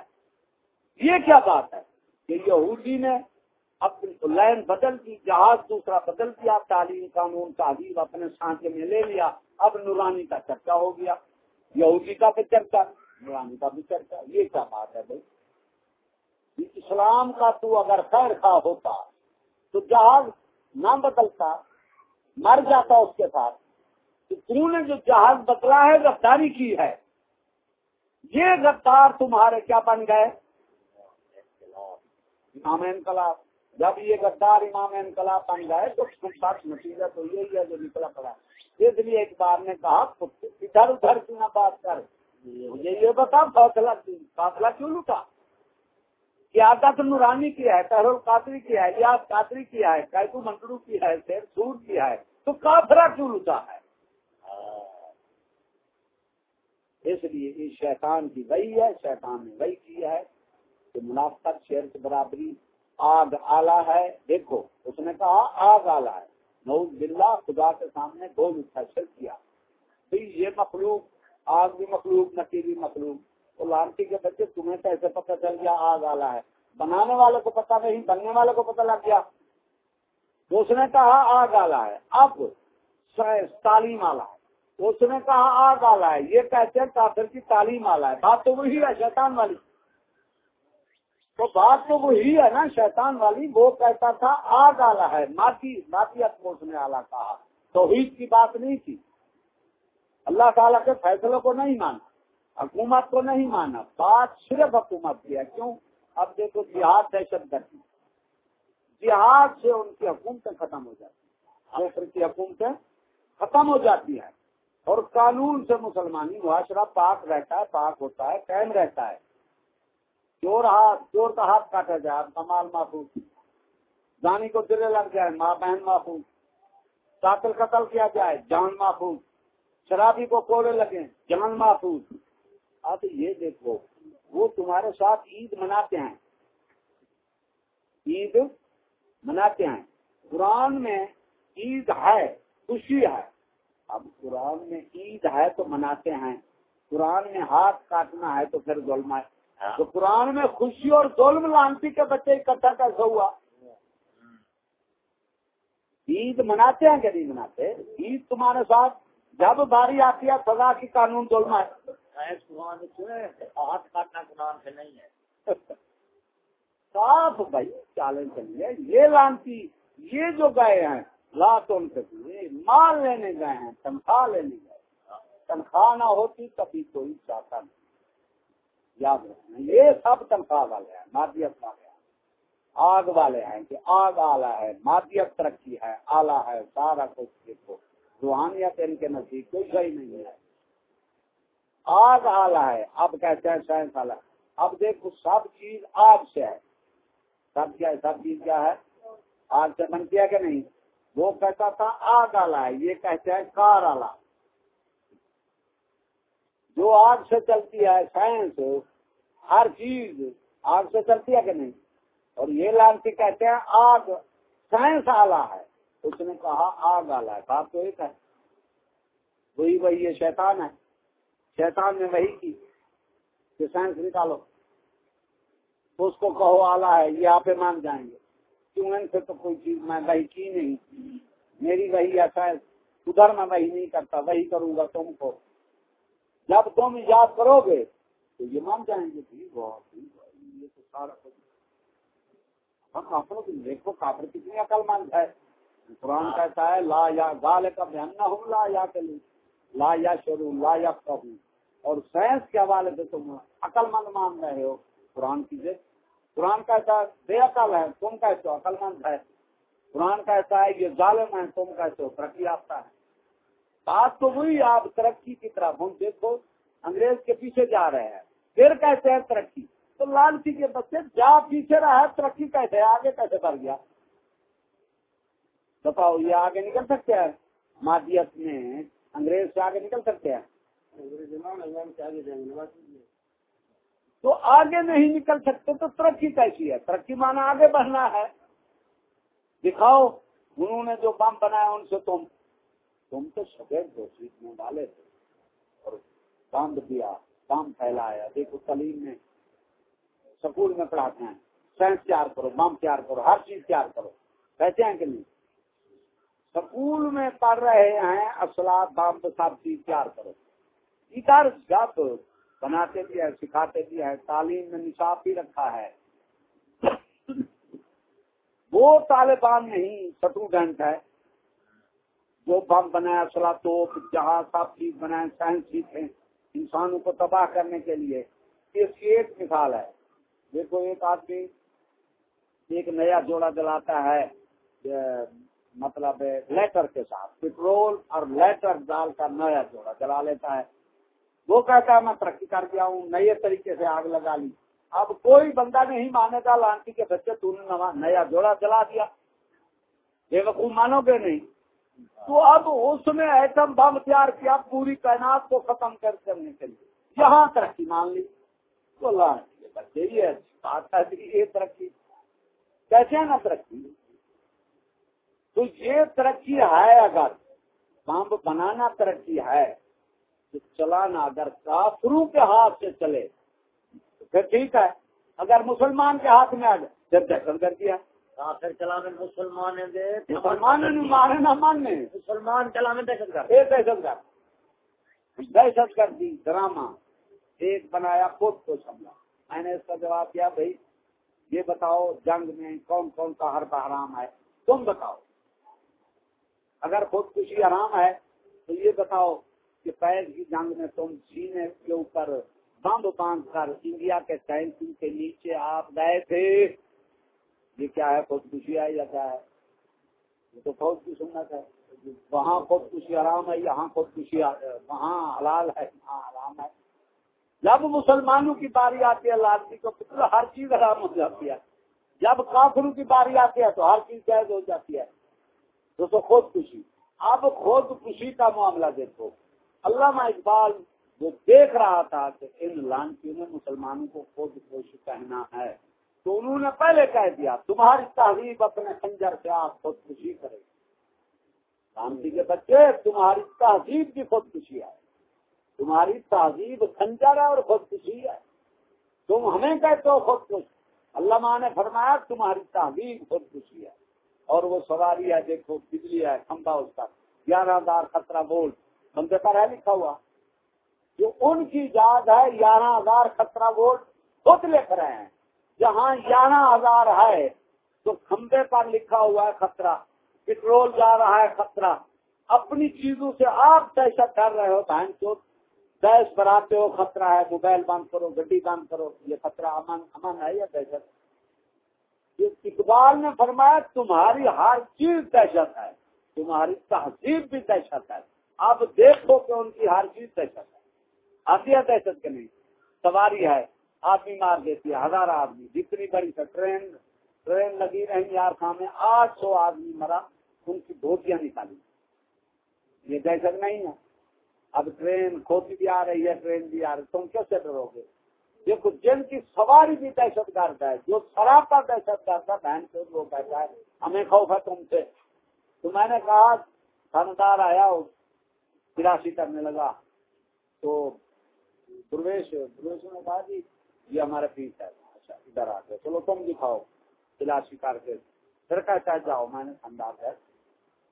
یہ کیا بات ہے؟ کہ یہودی نے اپنی لائن بدل دی، جہاز دوسرا بدل دیا، تعلیم قانون تعلیم اپنے سانچے میں لے لیا، اب نورانی کا چرچا ہو گیا، یہودی کا بھی چرچا، نورانی کا بھی چرچا، یہ کیا بات ہے بھائی؟ اسلام کا تو اگر خیر خواہ ہوتا، تو جہاز نہ بدلتا، مر جاتا اس کے ساتھ، تو نے جو جہاز بدلا ہے، غداری کی ہے؟ یہ غدار تمہارے کیا بن گئے؟ امام انقلاب۔ جب یہ غدار امام انقلاب بن گئے تو سخت نتیجہ تو یہی ہے جو نکلا پڑا اس لیے ایک بار نے کہا ادھر ادھر کی نہ بات کر مجھے یہ بتا، فاصلہ فاصلہ کیوں لوٹا؟ قیادت نورانی کی ہے تہرول قادری کی ہے ریاض قادری کی ہے کیتو منٹرو کی ہے، شیر سور کی ہے، تو کافرا کیوں لوٹا ہے؟ اس لیے اس شیطان کی وہی ہے، شیطان نے وہی کی ہے کہ منافقت شیر کی برابری آگ آلہ ہے، دیکھو، اس نے کہا آگ آلہ ہے۔ نوز بلّہ خدا کے سامنے دو فیصل اچھا کیا۔ یہ مخلوق، آگ بھی مخلوق نکی بھی مخلوق۔ تو لانتی کے بچے، تمہیں کیسے پتہ چل گیا آگ آلہ ہے۔ بنانے والے کو پتہ نہیں، بننے والے کو پتہ لگ گیا۔ تو اس نے کہا آگ آلہ ہے۔ اب تعلیم آلہ ہے۔ اس نے کہا آگ آلہ ہے۔ یہ کہتے ہیں کافر کی تعلیم آلہ ہے۔ بات تو وہی ہے، شیطان والی۔ تو بات تو وہی ہے نا، شیطان والی، وہ کہتا تھا آگ آلہ ہے، ماتی ماتیت کو اس نے آلہ کہا۔ توحید کی بات نہیں تھی۔ اللہ تعالیٰ کے فیصلوں کو نہیں مانا، حکومت کو نہیں مانا، بات صرف حکومت کی ہے۔ کیوں؟ اب دیکھو، جہاد دہشت گردی۔ جہاد سے ان کی حکومتیں ختم ہو جاتی ہیں۔ کی حکومتیں ختم ہو جاتی ہیں۔ اور قانون سے مسلمانی معاشرہ پاک رہتا ہے، پاک ہوتا ہے، قائم رہتا ہے۔ چور ہاتھ چور کا ہاتھ کاٹا جائے آپ کا مال محفوظ۔ دانی کو درے لگ جائے، ماں بہن محفوظ۔ قاتل قتل کیا جائے، جان محفوظ۔ شرابی کو کوڑے لگے جان محفوظ۔ اب یہ دیکھو، وہ تمہارے ساتھ عید مناتے ہیں۔ عید مناتے ہیں۔ قرآن میں عید ہے، خوشی ہے۔ اب قرآن میں عید ہے تو مناتے ہیں۔ قرآن میں ہاتھ کاٹنا ہے تو پھر ظلم ہے۔ تو قرآن میں خوشی اور ظلم لانسی کے بچے اکٹھا کیسے ہوا۔ عید مناتے ہیں کہ نہیں مناتے؟ عید تمہارے ساتھ جب باری آتی ہے سزا کی قانون ظلم ہے۔ ہاتھ کاٹنا قرآن سے نہیں ہے۔ صاف بھائی چالن چلیے۔ یہ لانتی یہ جو گئے ہیں لاتوں سے مال لینے گئے ہیں تنخواہ لینے گئے تنخواہ نہ ہوتی کبھی کوئی چاہتا نہیں۔ یاد رکھنا یہ سب تنخواہ والے ہیں، مادیت والے ہیں۔ آگ والے ہیں کہ آگ آلہ ہے، مادیت ترقی ہے، آلہ ہے، سارا کچھ دیکھو۔ روحانیت ان کے نزدیک کوئی صحیح نہیں ہے۔ آگ آلہ ہے، اب کہتے ہیں سائنس والا اب دیکھو، سب چیز آگ سے ہے۔ سب کیا سب چیز کیا ہے؟ آگ سے بنتی ہے کہ نہیں؟ وہ کہتا تھا آگ آلہ ہے، یہ کہتے ہیں کار آلہ۔ جو آگ سے چلتی ہے سائنس ہر چیز آگ سے چلتی ہے کہ نہیں؟ اور یہ لانسی کہتے ہیں، آگ سائنس آلہ ہے۔ اس نے کہا، آگ آلہ ہے۔ بات تو ایک ہے۔ وہی وہی یہ شیطان ہے۔ شیطان نے وہی کی۔ کہ سائنس نکالو۔ اس کو کہو، آلہ ہے۔ یہ آپ مان جائیں گے۔ کیوں؟ ان سے تو کوئی چیز، میں وہی کی نہیں۔ میری وہی ایسا ہے ادھر میں وہی نہیں کرتا، وہی کروں گا تم کو۔ جب تم ایجاد کرو گے تو یہ مان جائیں گے ٹھیک ہو یہ تو سارا کچھ ہم کی دیکھو، کافر کتنی عقل مند ہے۔ قرآن کہتا ہے، لا یا گال کا بہن ہوں لا یا کے لا یا شروع لا یا ہوں اور سائنس کے حوالے سے تم عقل مند مان رہے ہو۔ قرآن کی جیسے قرآن کہتا ہے، بے عقل ہے تم کہتے ہو عقل مند ہے۔ قرآن کہتا ہے، یہ ظالم ہے تم کہتے ہو ترقی یافتہ ہے بات تو وہی آپ ترقی کی طرف ہم دیکھو انگریز کے پیچھے جا رہے ہیں، پھر کہتے ہیں ترقی؟ تو لالچی کے بچے جا پیچھے رہا ہے، ترقی کیسے آگے کیسے بڑھ گیا؟ بتاؤ یہ آگے نکل سکتے ہیں۔ مادیت میں انگریز سے آگے نکل سکتے ہیں۔ تو آگے نہیں نکل سکتے تو ترقی کیسی ہے؟ ترقی مانا آگے بڑھنا ہے۔ دکھاؤ، انہوں نے جو بم بنایا ان سے تم تم تو سفید دو سیکھنے والے تھے۔ اور کام دیا، کام پھیلایا۔ دیکھو تعلیم میں سکول میں پڑھاتے ہیں۔ سائنس تیار کرو، بم تیار کرو، ہر چیز تیار کرو۔ کہتے ہیں کہ نہیں؟ سکول میں پڑھ رہے ہیں اصلاح بم سب چیز تیار کرو۔ ادھر جب بناتے بھی ہے سکھاتے بھی ہے تعلیم میں نصاب بھی رکھا ہے۔ وہ طالبان نہیں، اسٹوڈنٹ ہے۔ جو بم بنایا سلا جہاز سب چیز بنائے سائنس سیکھیں انسانوں کو تباہ کرنے کے لیے اس کی ایک مثال ہے۔ دیکھو، ایک آدمی ایک نیا جوڑا جلاتا ہے مطلب لیٹر کے ساتھ، پٹرول اور لیٹر ڈال کر نیا جوڑا جلا لیتا ہے۔ وہ کہتا ہے، میں ترقی کر گیا ہوں، نئے طریقے سے آگ لگا لی۔ اب کوئی بندہ نہیں مانے گا، لانتی کے بچے تو نے نیا جوڑا جلا دیا۔ بے وقوع مانو گے نہیں۔ تو اب اس نے ایٹم بم تیار کیا، پوری کائنات کو ختم کر کرنے کے لیے۔ یہاں ترقی مان لی۔ تو اللہ بچے ہی ہے، بات یہ ترقی۔ کیسے نا ترقی؟ تو یہ ترقی ہے اگر بم بنانا ترقی ہے، تو چلانا اگر کافروں کے ہاتھ سے چلے، تو پھر ٹھیک ہے۔ اگر مسلمان کے ہاتھ میں آ جائے پھر دہشت گرد کیا کافر چلانے مسلمان دے مسلمان مانے نہ ماننے۔ مسلمان چلانے دہشت گرد۔ یہ دہشت گرد۔ دہشت گردی ڈرامہ۔ ایک بنایا خود کو سمجھا میں نے اس کا جواب دیا بھائی یہ بتاؤ جنگ میں کون کون سا ہر حرام ہے۔ تم بتاؤ۔ اگر خودکشی حرام ہے تو یہ بتاؤ کہ پیر کی جنگ میں تم سینے کے اوپر بمب باندھ کر انڈیا کے ٹینکنگ کے نیچے آپ گئے تھے۔ یہ کیا ہے؟ خودکشی ہے یا کیا ہے۔ یہ تو فوج کی سنت ہے۔ وہاں خودکشی حرام ہے، یہاں خودکشی وہاں حلال ہے، یہاں حرام ہے۔ جب مسلمانوں کی باری آتی ہے لالچی کو ہر چیز حرام ہو جاتی ہے۔ جب کافروں کی باری آتی ہے تو ہر چیز قید ہو جاتی ہے۔ تو خود خوشی اب خود کا معاملہ دیکھو۔ علامہ اقبال وہ دیکھ رہا تھا کہ ان لانچیوں نے مسلمانوں کو خود خوش کہنا ہے۔ تو انہوں نے پہلے کہہ دیا، تمہاری تہذیب اپنے خنجر سے آپ خود خوشی کرے شانتی کے بچے، تمہاری تہذیب کی خود خوشی ہے۔ تمہاری تہذیب خنجر ہے اور خود خوشی ہے۔ تم ہمیں کہتے ہو خود خوش اللہ نے فرمایا، تمہاری تہذیب خود خوشی ہے۔ اور وہ سواری ہے، دیکھو، بجلی ہے، کھمبا اس کا۔ گیارہ ہزار خطرہ وولٹ۔ بندے پر ہے لکھا ہوا۔ جو ان کی یاد ہے، گیارہ ہزار خطرہ وولٹ خود لکھ رہے ہیں۔ جہاں گیارہ ہزار ہے، تو کھمبے پر لکھا ہوا ہے خطرہ، پٹرول جا رہا ہے خطرہ۔ اپنی چیزوں سے آپ دہشت کر رہے ہو، بہن چوت دہش بناتے ہو، خطرہ ہے، موبائل بند کرو، گڈی بند کرو، یہ خطرہ امن امن ہے یا دہشت اقبال نے فرمایا، تمہاری ہر چیز دہشت ہے، تمہاری تہذیب بھی دہشت ہے۔ اب دیکھو کہ ان کی ہر چیز دہشت ہے۔ آتی ہے دہشت کے نہیں؟ سواری ہے۔ آدمی مار دیتی ہے ہزار آدمی، جتنی بڑی سے ٹرین ٹرین لگی رہی یار سامنے آٹھ سو آدمی مرا، ان کی دھوتیاں نکالی۔ یہ دہشت نہیں ہے۔ اب ٹرین کھوتی بھی آ رہی ہے، ٹرین بھی آ رہی تم کیسے ڈرو گے دیکھو، جن کی سواری بھی دہشت گرد ہے، جو سراپا دہشت گرد ہے بہن سے وہ کہتا ہے، ہمیں خوف ہے تم سے۔ تو میں نے کہا تھندار آیا تلاشی کرنے لگا۔ تو درویش درویش نے کہا جی یہ ہمارا فیس ہے۔ اچھا ادھر آ گئے چلو تم دکھاؤ۔ تلاشی کر کے پھر کہتا جاؤ۔ میں نے خاندار ہے۔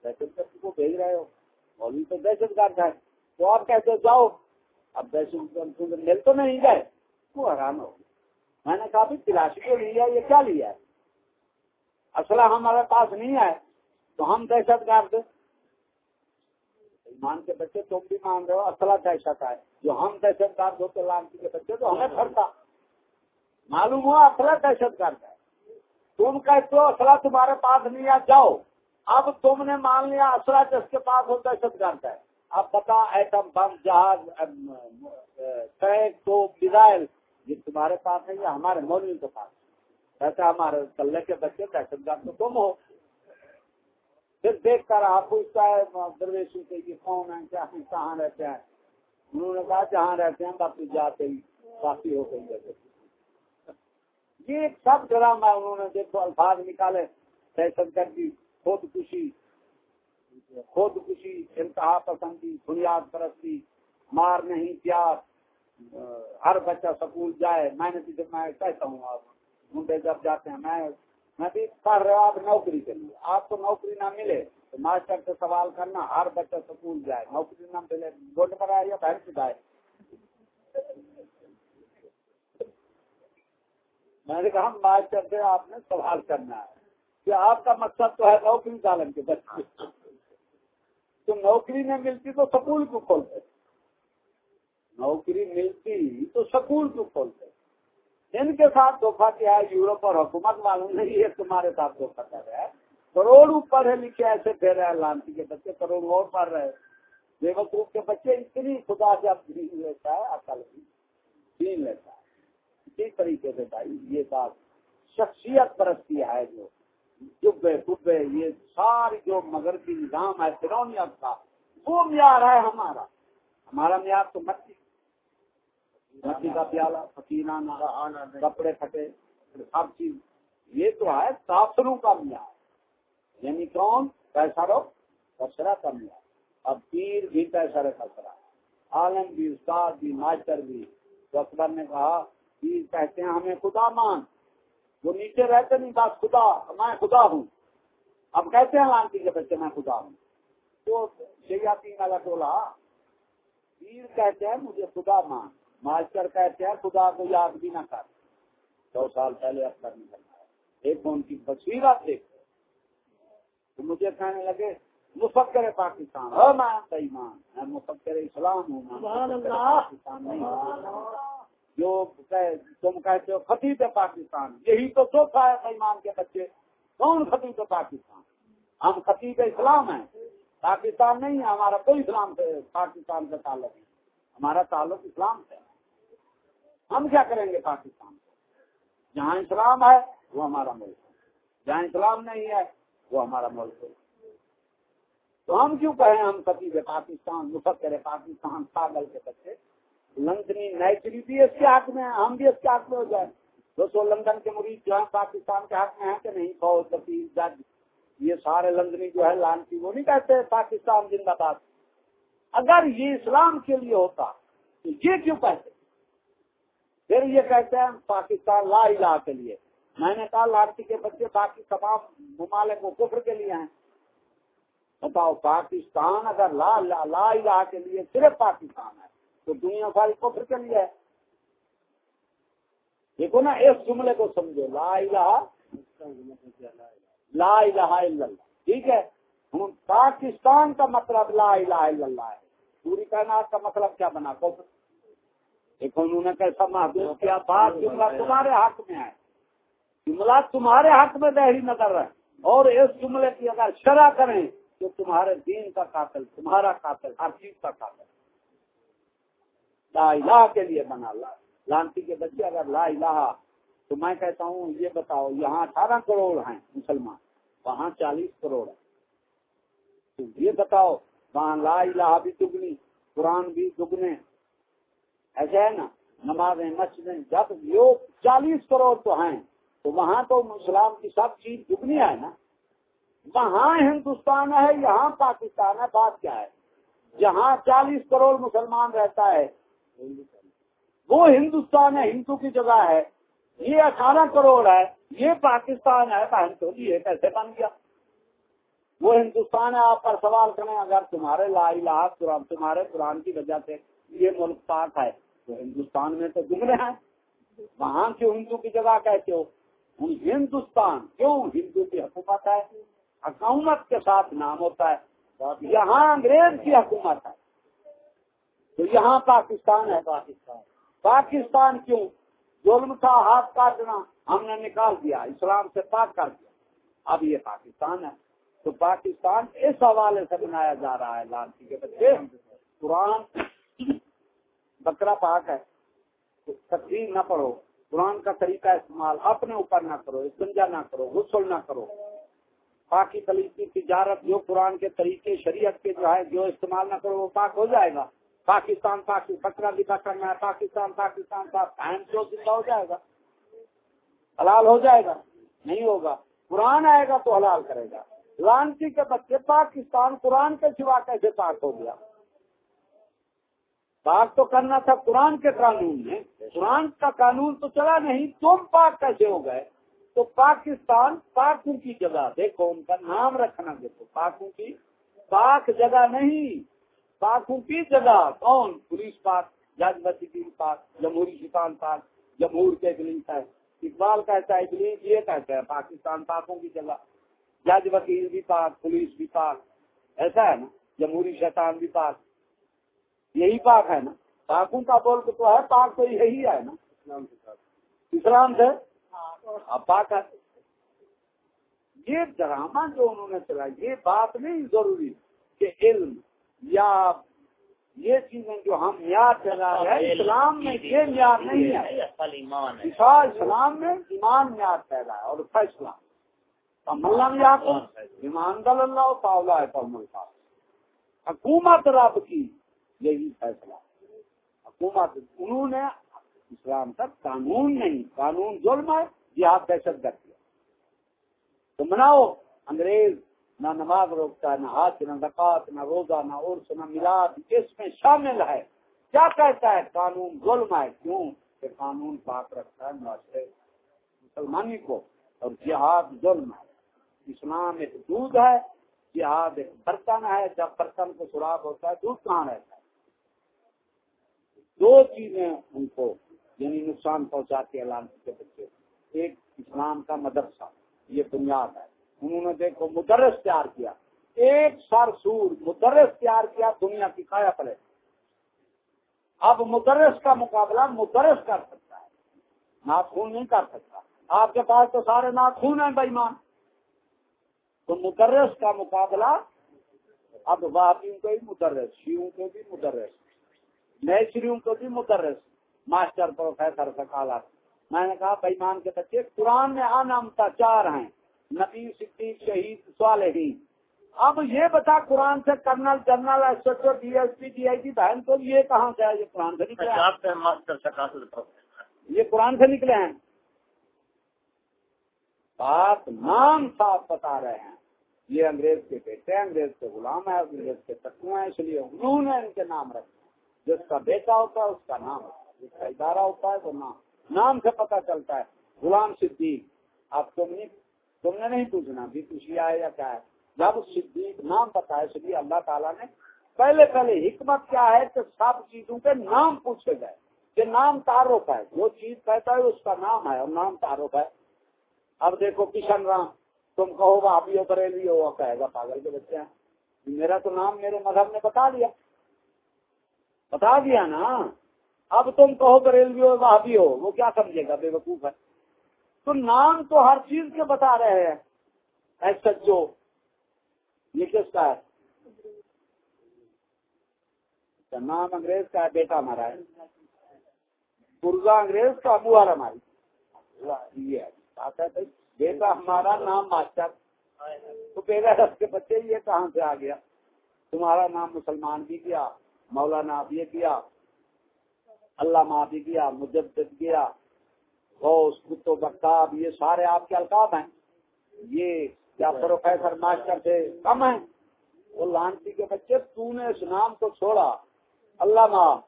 دہشت گرد کو بھیج رہے ہو۔ مولوی تو دہشت گرد ہے۔ تو آپ کہتے جاؤ؟ اب دہشت گرد مل تو نہیں گئے۔ وہ حیران ہو میں نے کہا بھی تلاشی کو لیا یہ کیا لیا ہے؟ اصلہ ہمارے پاس نہیں ہے۔ تو ہم دہشت گرد۔ ایمان کے بچے تم بھی مان رہے ہو۔ اصلا دہشت ہے۔ جو ہم دہشت گرد ہوتے لانچی کے بچے تو ہمیں پھرتا۔ معلوم ہوا اصلا دہشت گرد ہے تم کہتے ہو اصلا تمہارے پاس نہیں ہے، جاؤ۔ اب تم نے مان لیا اصلا جس کے پاس ہو دہشت گرد ہے۔ اب بتا، ایٹم بم، جہاز تو میزائل، یہ تمہارے پاس ہے یا ہمارے مولوی کے پاس۔ ایسے ہمارے کلے کے بچے دہشت گرد تو تم ہو۔ پھر دیکھ کر آپ پوچھتا ہے درویشی سے یہ کون ہے کیا کہاں رہتے ہیں؟ انہوں نے کہا، جہاں رہتے ہیں، باقی جاتے ہی کافی ہو گئی یہ سب ڈرامہ انہوں نے دیکھو، الفاظ نکالے، دہشت گردی خود خوشی خود خوشی انتہا پسندی، بنیاد پرستی، مار نہیں پیار ہر بچہ سکول جائے، میں نے جب میں کہتا ہوں آپ منڈے جب جاتے ہیں، میں میں بھی پڑھ رہا ہوں، آپ نوکری کے لیے، آپ کو نوکری نہ ملے تو ماسٹر سے سوال کرنا، ہر بچہ سکول جائے، نوکری نہ ملے، گوٹ پر آئے یا بہن چکائے میں نے کہا ماسٹر سے آپ نے سوال کرنا ہے۔ کہ آپ کا مقصد تو ہے نوکری ڈالن کے بچے تو نوکری نہیں ملتی تو سکول کو کھولتے؟ نوکری ملتی تو سکول کیوں کھولتے؟ ان کے ساتھ دھوکھا کیا ہے، یورپ اور حکومت معلوم نہیں ہے تمہارے ساتھ دھوکھا کر رہا ہے۔ کروڑوں پڑھے لکھے ایسے پھر رہے ہیں لانتی کے بچے، کروڑوں اور پڑھ رہے بے وقوف کے بچے اتنی خدا جب دین لیتا ہے اکل بھی دین لیتا ہے۔ اسی طریقے سے بھائی، یہ بات شخصیت پرستی ہے جو جبے کبے یہ ساری جو مگر کی نظام ہے فرونیت کا، وہ معیار ہے ہمارا۔ ہمارا معیار تو مٹی۔ مٹی کا پیالہ پکینا کپڑے پھٹے سب چیز۔ یہ تو ہے تاثروں کا معیار۔ یعنی کون؟ پیسہ رو کچرا کا معیار۔ اب پیر بھی پیسہ رے کچرا عالم بھی، استاد بھی ماسٹر بھی۔ تو اکبر نے کہا پیر کہتے ہیں ہمیں خدا مان۔ وہ نیچے رہتے نہیں بات خدا میں خدا ہوں۔ اب کہتے ہیں لانتی کے بچے میں خدا ہوں۔ تو سیاتی والا ٹولا پیر کہتے ہیں مجھے خدا مان۔ ماسٹر کہتے ہیں خدا کو یاد بھی نہ کر۔ دو سال پہلے اب کر نکلنا ہے ایک ان کی بصیرت دیکھ۔ تو مجھے کہنے لگے مفکر پاکستان میں ایمان میں مفکر اسلام ہوں پاکستان۔ نہیں جو تم کہتے ہو خطیب پاکستان، یہی تو سوچا ہے ایمان کے بچے۔ کون خطیب پاکستان؟ ہم خطیب اسلام ہیں۔ پاکستان نہیں ہے، ہمارا کوئی اسلام سے پاکستان کا تعلق نہیں۔ ہمارا تعلق اسلام سے ہم کیا کریں گے پاکستان؟ سے جہاں اسلام ہے، وہ ہمارا ملک ہے۔ جہاں اسلام نہیں ہے، وہ ہمارا ملک ہے۔ تو ہم کیوں کہیں ہم خطیب پاکستان، مفکر پاکستان، پاگل کے بچے؟ لندنی نیچری بھی اس کے حق میں ہم بھی اس کے حق میں ہو جائیں۔ دوستوں لندن کے مریض جو ہے پاکستان کے حق میں ہیں کہ نہیں؟ فوج، وکیل، جج۔ یہ سارے لندنی جو ہے لانچی وہ نہیں کہتے، پاکستان زندہ باد۔ اگر یہ اسلام کے لیے ہوتا، تو یہ کیوں کہتے؟ پھر یہ کہتے ہیں، پاکستان لا الہ کے لیے۔ میں نے کہا لانچی کے بچے باقی تمام ممالک کو کفر کے لیے ہیں۔ بتاؤ، پاکستان اگر لا لا الہ کے لیے صرف پاکستان ہے؟ تو دنیا ساری کفر کے لیے ہے۔ دیکھو نا، اس جملے کو سمجھو۔ لا الہ لا الہ الا اللہ۔ ٹھیک ہے؟ پاکستان کا مطلب لا الہ الا اللہ ہے۔ پوری کائنات کا مطلب کیا بنا؟ کو دیکھو، انہوں نے کیسا محدود کیا؟ بات جملہ تمہارے حق میں ہے۔ جملہ تمہارے حق میں دہری نظر ہے۔ اور اس جملے کی اگر شرح کریں تو تمہارے دین کا قاتل، تمہارا قاتل، ہر چیز کا قاتل۔ لا الہ کے لیے بنا لا لانتی کے بچے اگر لا الہ، تو میں کہتا ہوں، یہ بتاؤ، یہاں اٹھارہ کروڑ ہیں مسلمان، وہاں چالیس کروڑ ہے تو یہ بتاؤ، وہاں لا الہ بھی دگنی، قرآن بھی دگنے۔ ایسے ہے نا، نمازیں، مسجدیں، جب یہ چالیس کروڑ تو ہیں، تو وہاں تو اسلام کی سب چیز دگنی ہے نا۔ وہاں ہندوستان ہے، یہاں پاکستان ہے بات کیا ہے؟ جہاں چالیس کروڑ مسلمان رہتا ہے وہ ہندوستان ہے، ہندو کی جگہ ہے۔ یہ اٹھارہ کروڑ ہے، یہ پاکستان ہے۔ بہن تو یہ کیسے بن گیا؟ وہ ہندوستان ہے، آپ پر سوال کریں، اگر تمہارے لا الہ، قرآن، تمہارے قرآن کی وجہ سے یہ ملک پاک ہے، تو ہندوستان میں تو گمرے ہیں۔ وہاں کیوں ہندو کی جگہ کہتے ہو؟ ہندوستان کیوں ہندو کی حکومت ہے؟ حکومت کے ساتھ نام ہوتا ہے۔ یہاں انگریز کی حکومت ہے۔ تو یہاں پاکستان ہے، پاکستان۔ پاکستان کیوں؟ ظلم تھا، ہاتھ کاٹنا ہم نے نکال دیا، اسلام سے پاک کر دیا۔ اب یہ پاکستان ہے۔ تو پاکستان اس حوالے سے بنایا جا رہا ہے لانسی جی کے بچے۔ قرآن بکرا پاک ہے تقریر نہ پڑھو۔ قرآن کا طریقہ استعمال اپنے اوپر نہ کرو، استنجا نہ کرو، غسل نہ کرو۔ پاکی کی تجارت، جو قرآن کے طریقے، شریعت کے جو ہے، جو استعمال نہ کرو، وہ پاک ہو جائے گا۔ پاکستان بکرا بھی کرنا ہے پاکستان پاکستان جو زندہ ہو جائے گا۔ حلال ہو جائے گا، نہیں ہوگا۔ قرآن آئے گا تو حلال کرے گا۔ لانچی کے بچے پاکستان قرآن کے سوا کیسے پاک ہو گیا؟ پاک تو کرنا تھا قرآن کے قانون میں۔ قرآن کا قانون تو چلا نہیں، تم پاک کیسے ہو گئے؟ تو پاکستان پاکوں کی جگہ، دیکھو ان کا نام رکھنا دیکھو، پاکوں کی پاک جگہ نہیں۔ پاکوں کی جگہ کون؟ پولیس پاک جج بسی پاک، جمہوری شکان پاک، جمہور کے ابلیس ہے اقبال کہتا ہے ابلیس یہ کہتا ہے پاکستان پاکوں کی جگہ۔ جج وکیل بھی پاک، پولیس بھی پاک۔ ایسا ہے نا؟ جمہوری شیطان بھی پاک۔ یہی پاک ہے نا؟ پاکوں کا بول تو ہے، پاک تو یہی ہے نا؟ اسلام سے؟ پاک ہے یہ ڈرامہ جو انہوں نے چلا یہ بات نہیں ضروری کہ علم یا یہ چیزیں جو ہم معیار چلا رہے ہیں اسلام میں یہ معیار نہیں ہے۔ اسلام میں ایمان معیار پیدا ہے اور فیصلہ۔ ملا ایمان دل اللہ پاولا ہے ملک حکومت رب کی یہی فیصلہ۔ حکومت انہوں نے اسلام کا قانون نہیں قانون ظلم ہے جہاد دہشت گرد تو مناؤ انگریز نہ نماز روکتا ہے، نہ ہاتھ نہ زکات نہ روزہ، نہ عرس، نہ میلاد اس میں شامل ہے۔ کیا کہتا ہے؟ قانون ظلم ہے۔ کیوں؟ کہ قانون پاک رکھتا ہے معاشرے مسلمانی کو، اور جہاد ظلم ہے۔ اسلام ایک دودھ ہے، جہاد ایک برتن ہے۔ جب برتن کو سراغ ہوتا ہے، دودھ کہاں رہتا ہے؟ دو چیزیں ان کو یعنی نقصان پہنچاتی ہے لانچ کے بچے۔ ایک اسلام کا مدرسہ، یہ بنیاد ہے۔ انہوں نے دیکھو مدرس تیار کیا۔ ایک سر سور مدرس تیار کیا، دنیا کی کایا پلے۔ اب مدرس کا مقابلہ مدرس کر سکتا ہے۔ ناخون نہیں کر سکتا۔ آپ کے پاس تو سارے ناخون ہیں بےمان۔ تو مدرس کا مقابلہ اب واپیوں کو بھی مدرس شیوں کو بھی مدرس نیچریوں کو بھی مدرس۔ ماسٹر پروفیسر سکالت، میں نے کہا بےمان کے بچے، قرآن میں انمتا چار ہیں۔ نبی صدیق شہید صالحین۔ اب یہ بتا قرآن سے colonel general S H O D S P D I کی بہن تو یہ کہاں سے ہے؟ یہ قرآن سے نکلے ہیں۔ ثقافت یہ قرآن سے نکلے ہیں۔ بات نام صاف بتا رہے ہیں۔ یہ انگریز کے بیٹے ہیں انگریز کے غلام ہے انگریز کے تکو ہیں اس لیے انہوں نے ان کے نام رکھے جس کا بیٹا ہوتا ہے اس کا نام جس کا ادارہ ہوتا ہے وہ نام۔ نام سے پتہ چلتا ہے۔ غلام صدیق اب تم نہیں تم نے نہیں پوچھنا بھی خوشی ہے یا کیا ہے۔ جب صدیق نام پتا ہے اس لیے اللہ تعالیٰ نے، پہلے پہلے حکمت کیا ہے کہ سب چیزوں کے نام پوچھے گئے کہ نام تعارف ہے، جو چیز کہتا ہے، اس کا نام ہے اور نام تعارف ہے۔ اب دیکھو کشن رام، تم کہو گا ابھی ہو بریلی ہو کہے گا پاگل کے بچے ہیں۔ میرا تو نام میرے مذہب نے بتا دیا۔ بتا دیا نا۔ اب تم کہو بریلوی ہو وہاں بھی ہو، وہ کیا سمجھے گا؟ بے وقوف ہے۔ تو نام تو ہر چیز کے بتا رہے ہیں۔ ایسا جو یہ کس کا ہے۔ اچھا، نام انگریز کا ہے، بیٹا ہمارا ہے۔ پورزا انگریز کا، ابو آر ہماری۔ یہ ہے۔ بیٹا ہمارا نام ماسٹر تو میرا رس کے بچے یہ کہاں سے آ گیا؟ تمہارا نام مسلمان بھی کیا، مولانا بھی کیا اللہ بھی کیا، مجدد کیا۔ غوث کتو بختاب یہ سارے آپ کے القاب ہیں۔ یہ کیا پروفیسر ماسٹر سے کم ہیں۔ وہ لانتی کے بچے، تو نے اس نام کو چھوڑا۔ اللہ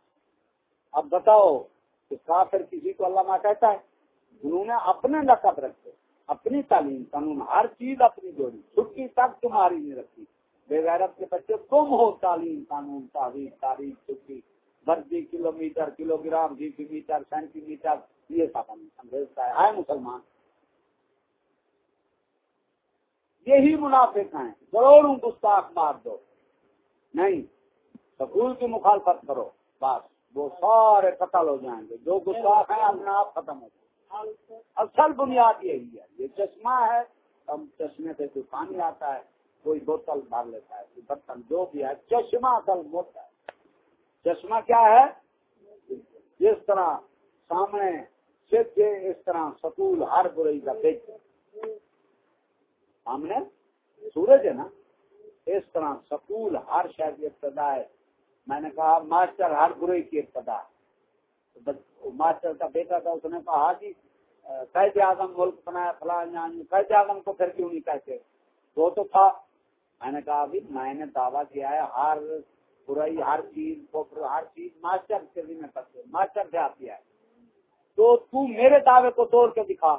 اب بتاؤ کہ کافر کسی کو اللہ ماں کہتا ہے؟ انہوں نے اپنے نقب رکھے، اپنی تعلیم، قانون، ہر چیز اپنی جوڑی۔ چھٹی تک تمہاری نہیں رکھی۔ بے غیرت کے بچے تم ہو، تعلیم، قانون تعلیم تاریخ، چھٹی برجی kilometre kilogram geometry, centimetre, یہ سب۔ انگریز کا ہے مسلمان۔ یہی منافق ہیں ضرور گستاخ مار دو۔ نہیں، سکول کی مخالفت کرو، بس۔ وہ سارے قتل ہو جائیں گے۔ جو گستاخ ہیں، اپنے آپ ختم ہو جائیں اصل بنیاد یہی ہے۔ یہ چشمہ ہے۔ ہم چشمے سے کوئی پانی آتا ہے، کوئی بوتل ڈال لیتا ہے، کوئی برتن جو بھی ہے، چشمہ اصل موٹا ہے۔ چشمہ کیا ہے؟ جس طرح سامنے اس طرح سکول ہر برائی کا بیچ سامنے؟ سورج ہے نا؟ اس طرح سکول ہر شہر کی ابتدا ہے۔ میں نے کہا ماسٹر ہر برے کی ابتدا ماسٹر کا بیٹا تھا، اس نے کہا ہاں جی قید اعظم ملک بنایا فلاں جی۔ قید اعظم کو پھر کیوں نہیں کہتے؟ وہ تو تھا۔ میں نے کہا ابھی میں نے دعویٰ کیا ہے، ہر برائی، ہر چیز ہر چیز ماسٹر کے ذمہ کرتے ماسٹر سے آتی ہے۔ تو تو میرے دعوے کو توڑ کے دکھا۔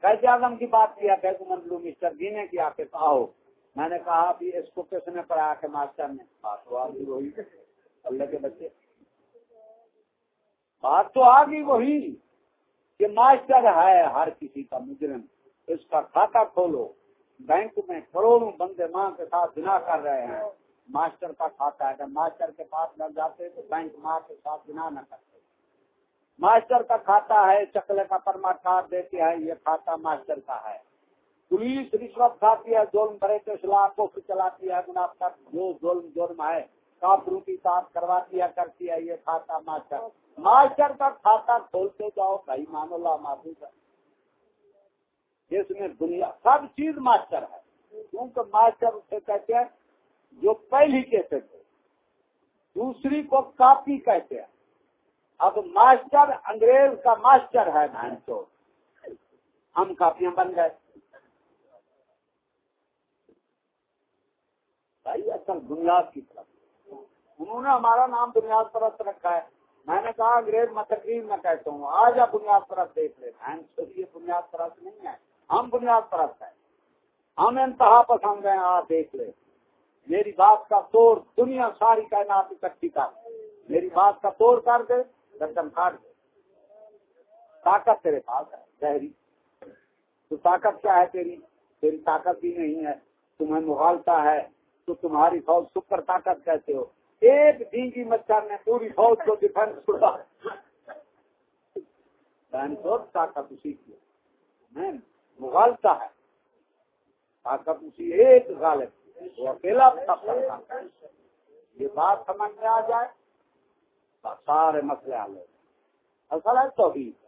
قید اعظم کی بات کیا بیگ منڈلو مسٹر جی نے کیا کہ آؤ۔ میں نے کہا بھی اس کو کس نے پڑھایا کہ ماسٹر نے؟ بات تو آگی وہی اللہ کے بچے بات تو آ وہی کہ ماسٹر ہے ہر کسی کا مجرم۔ اس کا کھاتا کھولو۔ بینک میں کروڑوں بندے ماں کے ساتھ بنا کر رہے ہیں۔ ماسٹر کا کھاتا ہے۔ اگر ماسٹر کے پاس لگ جاتے تو بینک ماں کے ساتھ بنا نہ کرتے۔ ماسٹر کا کھاتا ہے، چکلے کا پرما کارڈ دیتے ہیں یہ کھاتا ماسٹر کا ہے۔ پولیس رشوت کھاتی ہے، ظلم بڑے کے خلاف کو چلاتی ہے منافع جو ظلم جرم ہے کافروں کی ساتھ کرواتی ہے، کرتی ہے، یہ کھاتا ماسٹر۔ ماسٹر کا کھاتا کھولتے جاؤ، بھائی مان اللہ معافی اس میں دنیا، سب چیز ماسٹر ہے۔ کیونکہ ماسٹر اسے کہتے ہیں، جو پہلی کہتے تھے۔ دوسری کو کاپی کہتے ہیں۔ اب ماسٹر انگریز کا ماسٹر ہے بہن چو ہم کاپیاں بن گئے۔ بھائی اصل بنیاد کی طرف۔ انہوں نے ہمارا نام بنیاد پرست رکھا ہے۔ میں نے کہا انگریز میں تقریر میں کہتا ہوں۔ آج آپ بنیاد پرست دیکھ لے بہن یہ بنیاد پرست نہیں ہے۔ ہم بنیاد پرست ہے ہم انتہا پسند ہیں۔ آپ دیکھ لے میری بات کا توڑ دنیا ساری کائنات اکٹھی کر۔ میری بات کا توڑ کر دے۔ گردن کاٹ دے طاقت تیرے پاس ہے شہری تو طاقت کیا ہے تیری؟ تیری طاقت بھی نہیں ہے، تمہیں مغالتا ہے۔ تو تمہاری فوج سپر طاقت کہتے ہو۔ ایک ڈینگی مچھر نے پوری فوج کو ڈیفینس چھوڑا طاقت اسی کی میں مغالتا ہے۔ طاقت اسی ایک غالب وہ اکیلا یہ بات سمجھ میں آ جائے؟ سارے مسئلے حل ہو اصل ہے توحید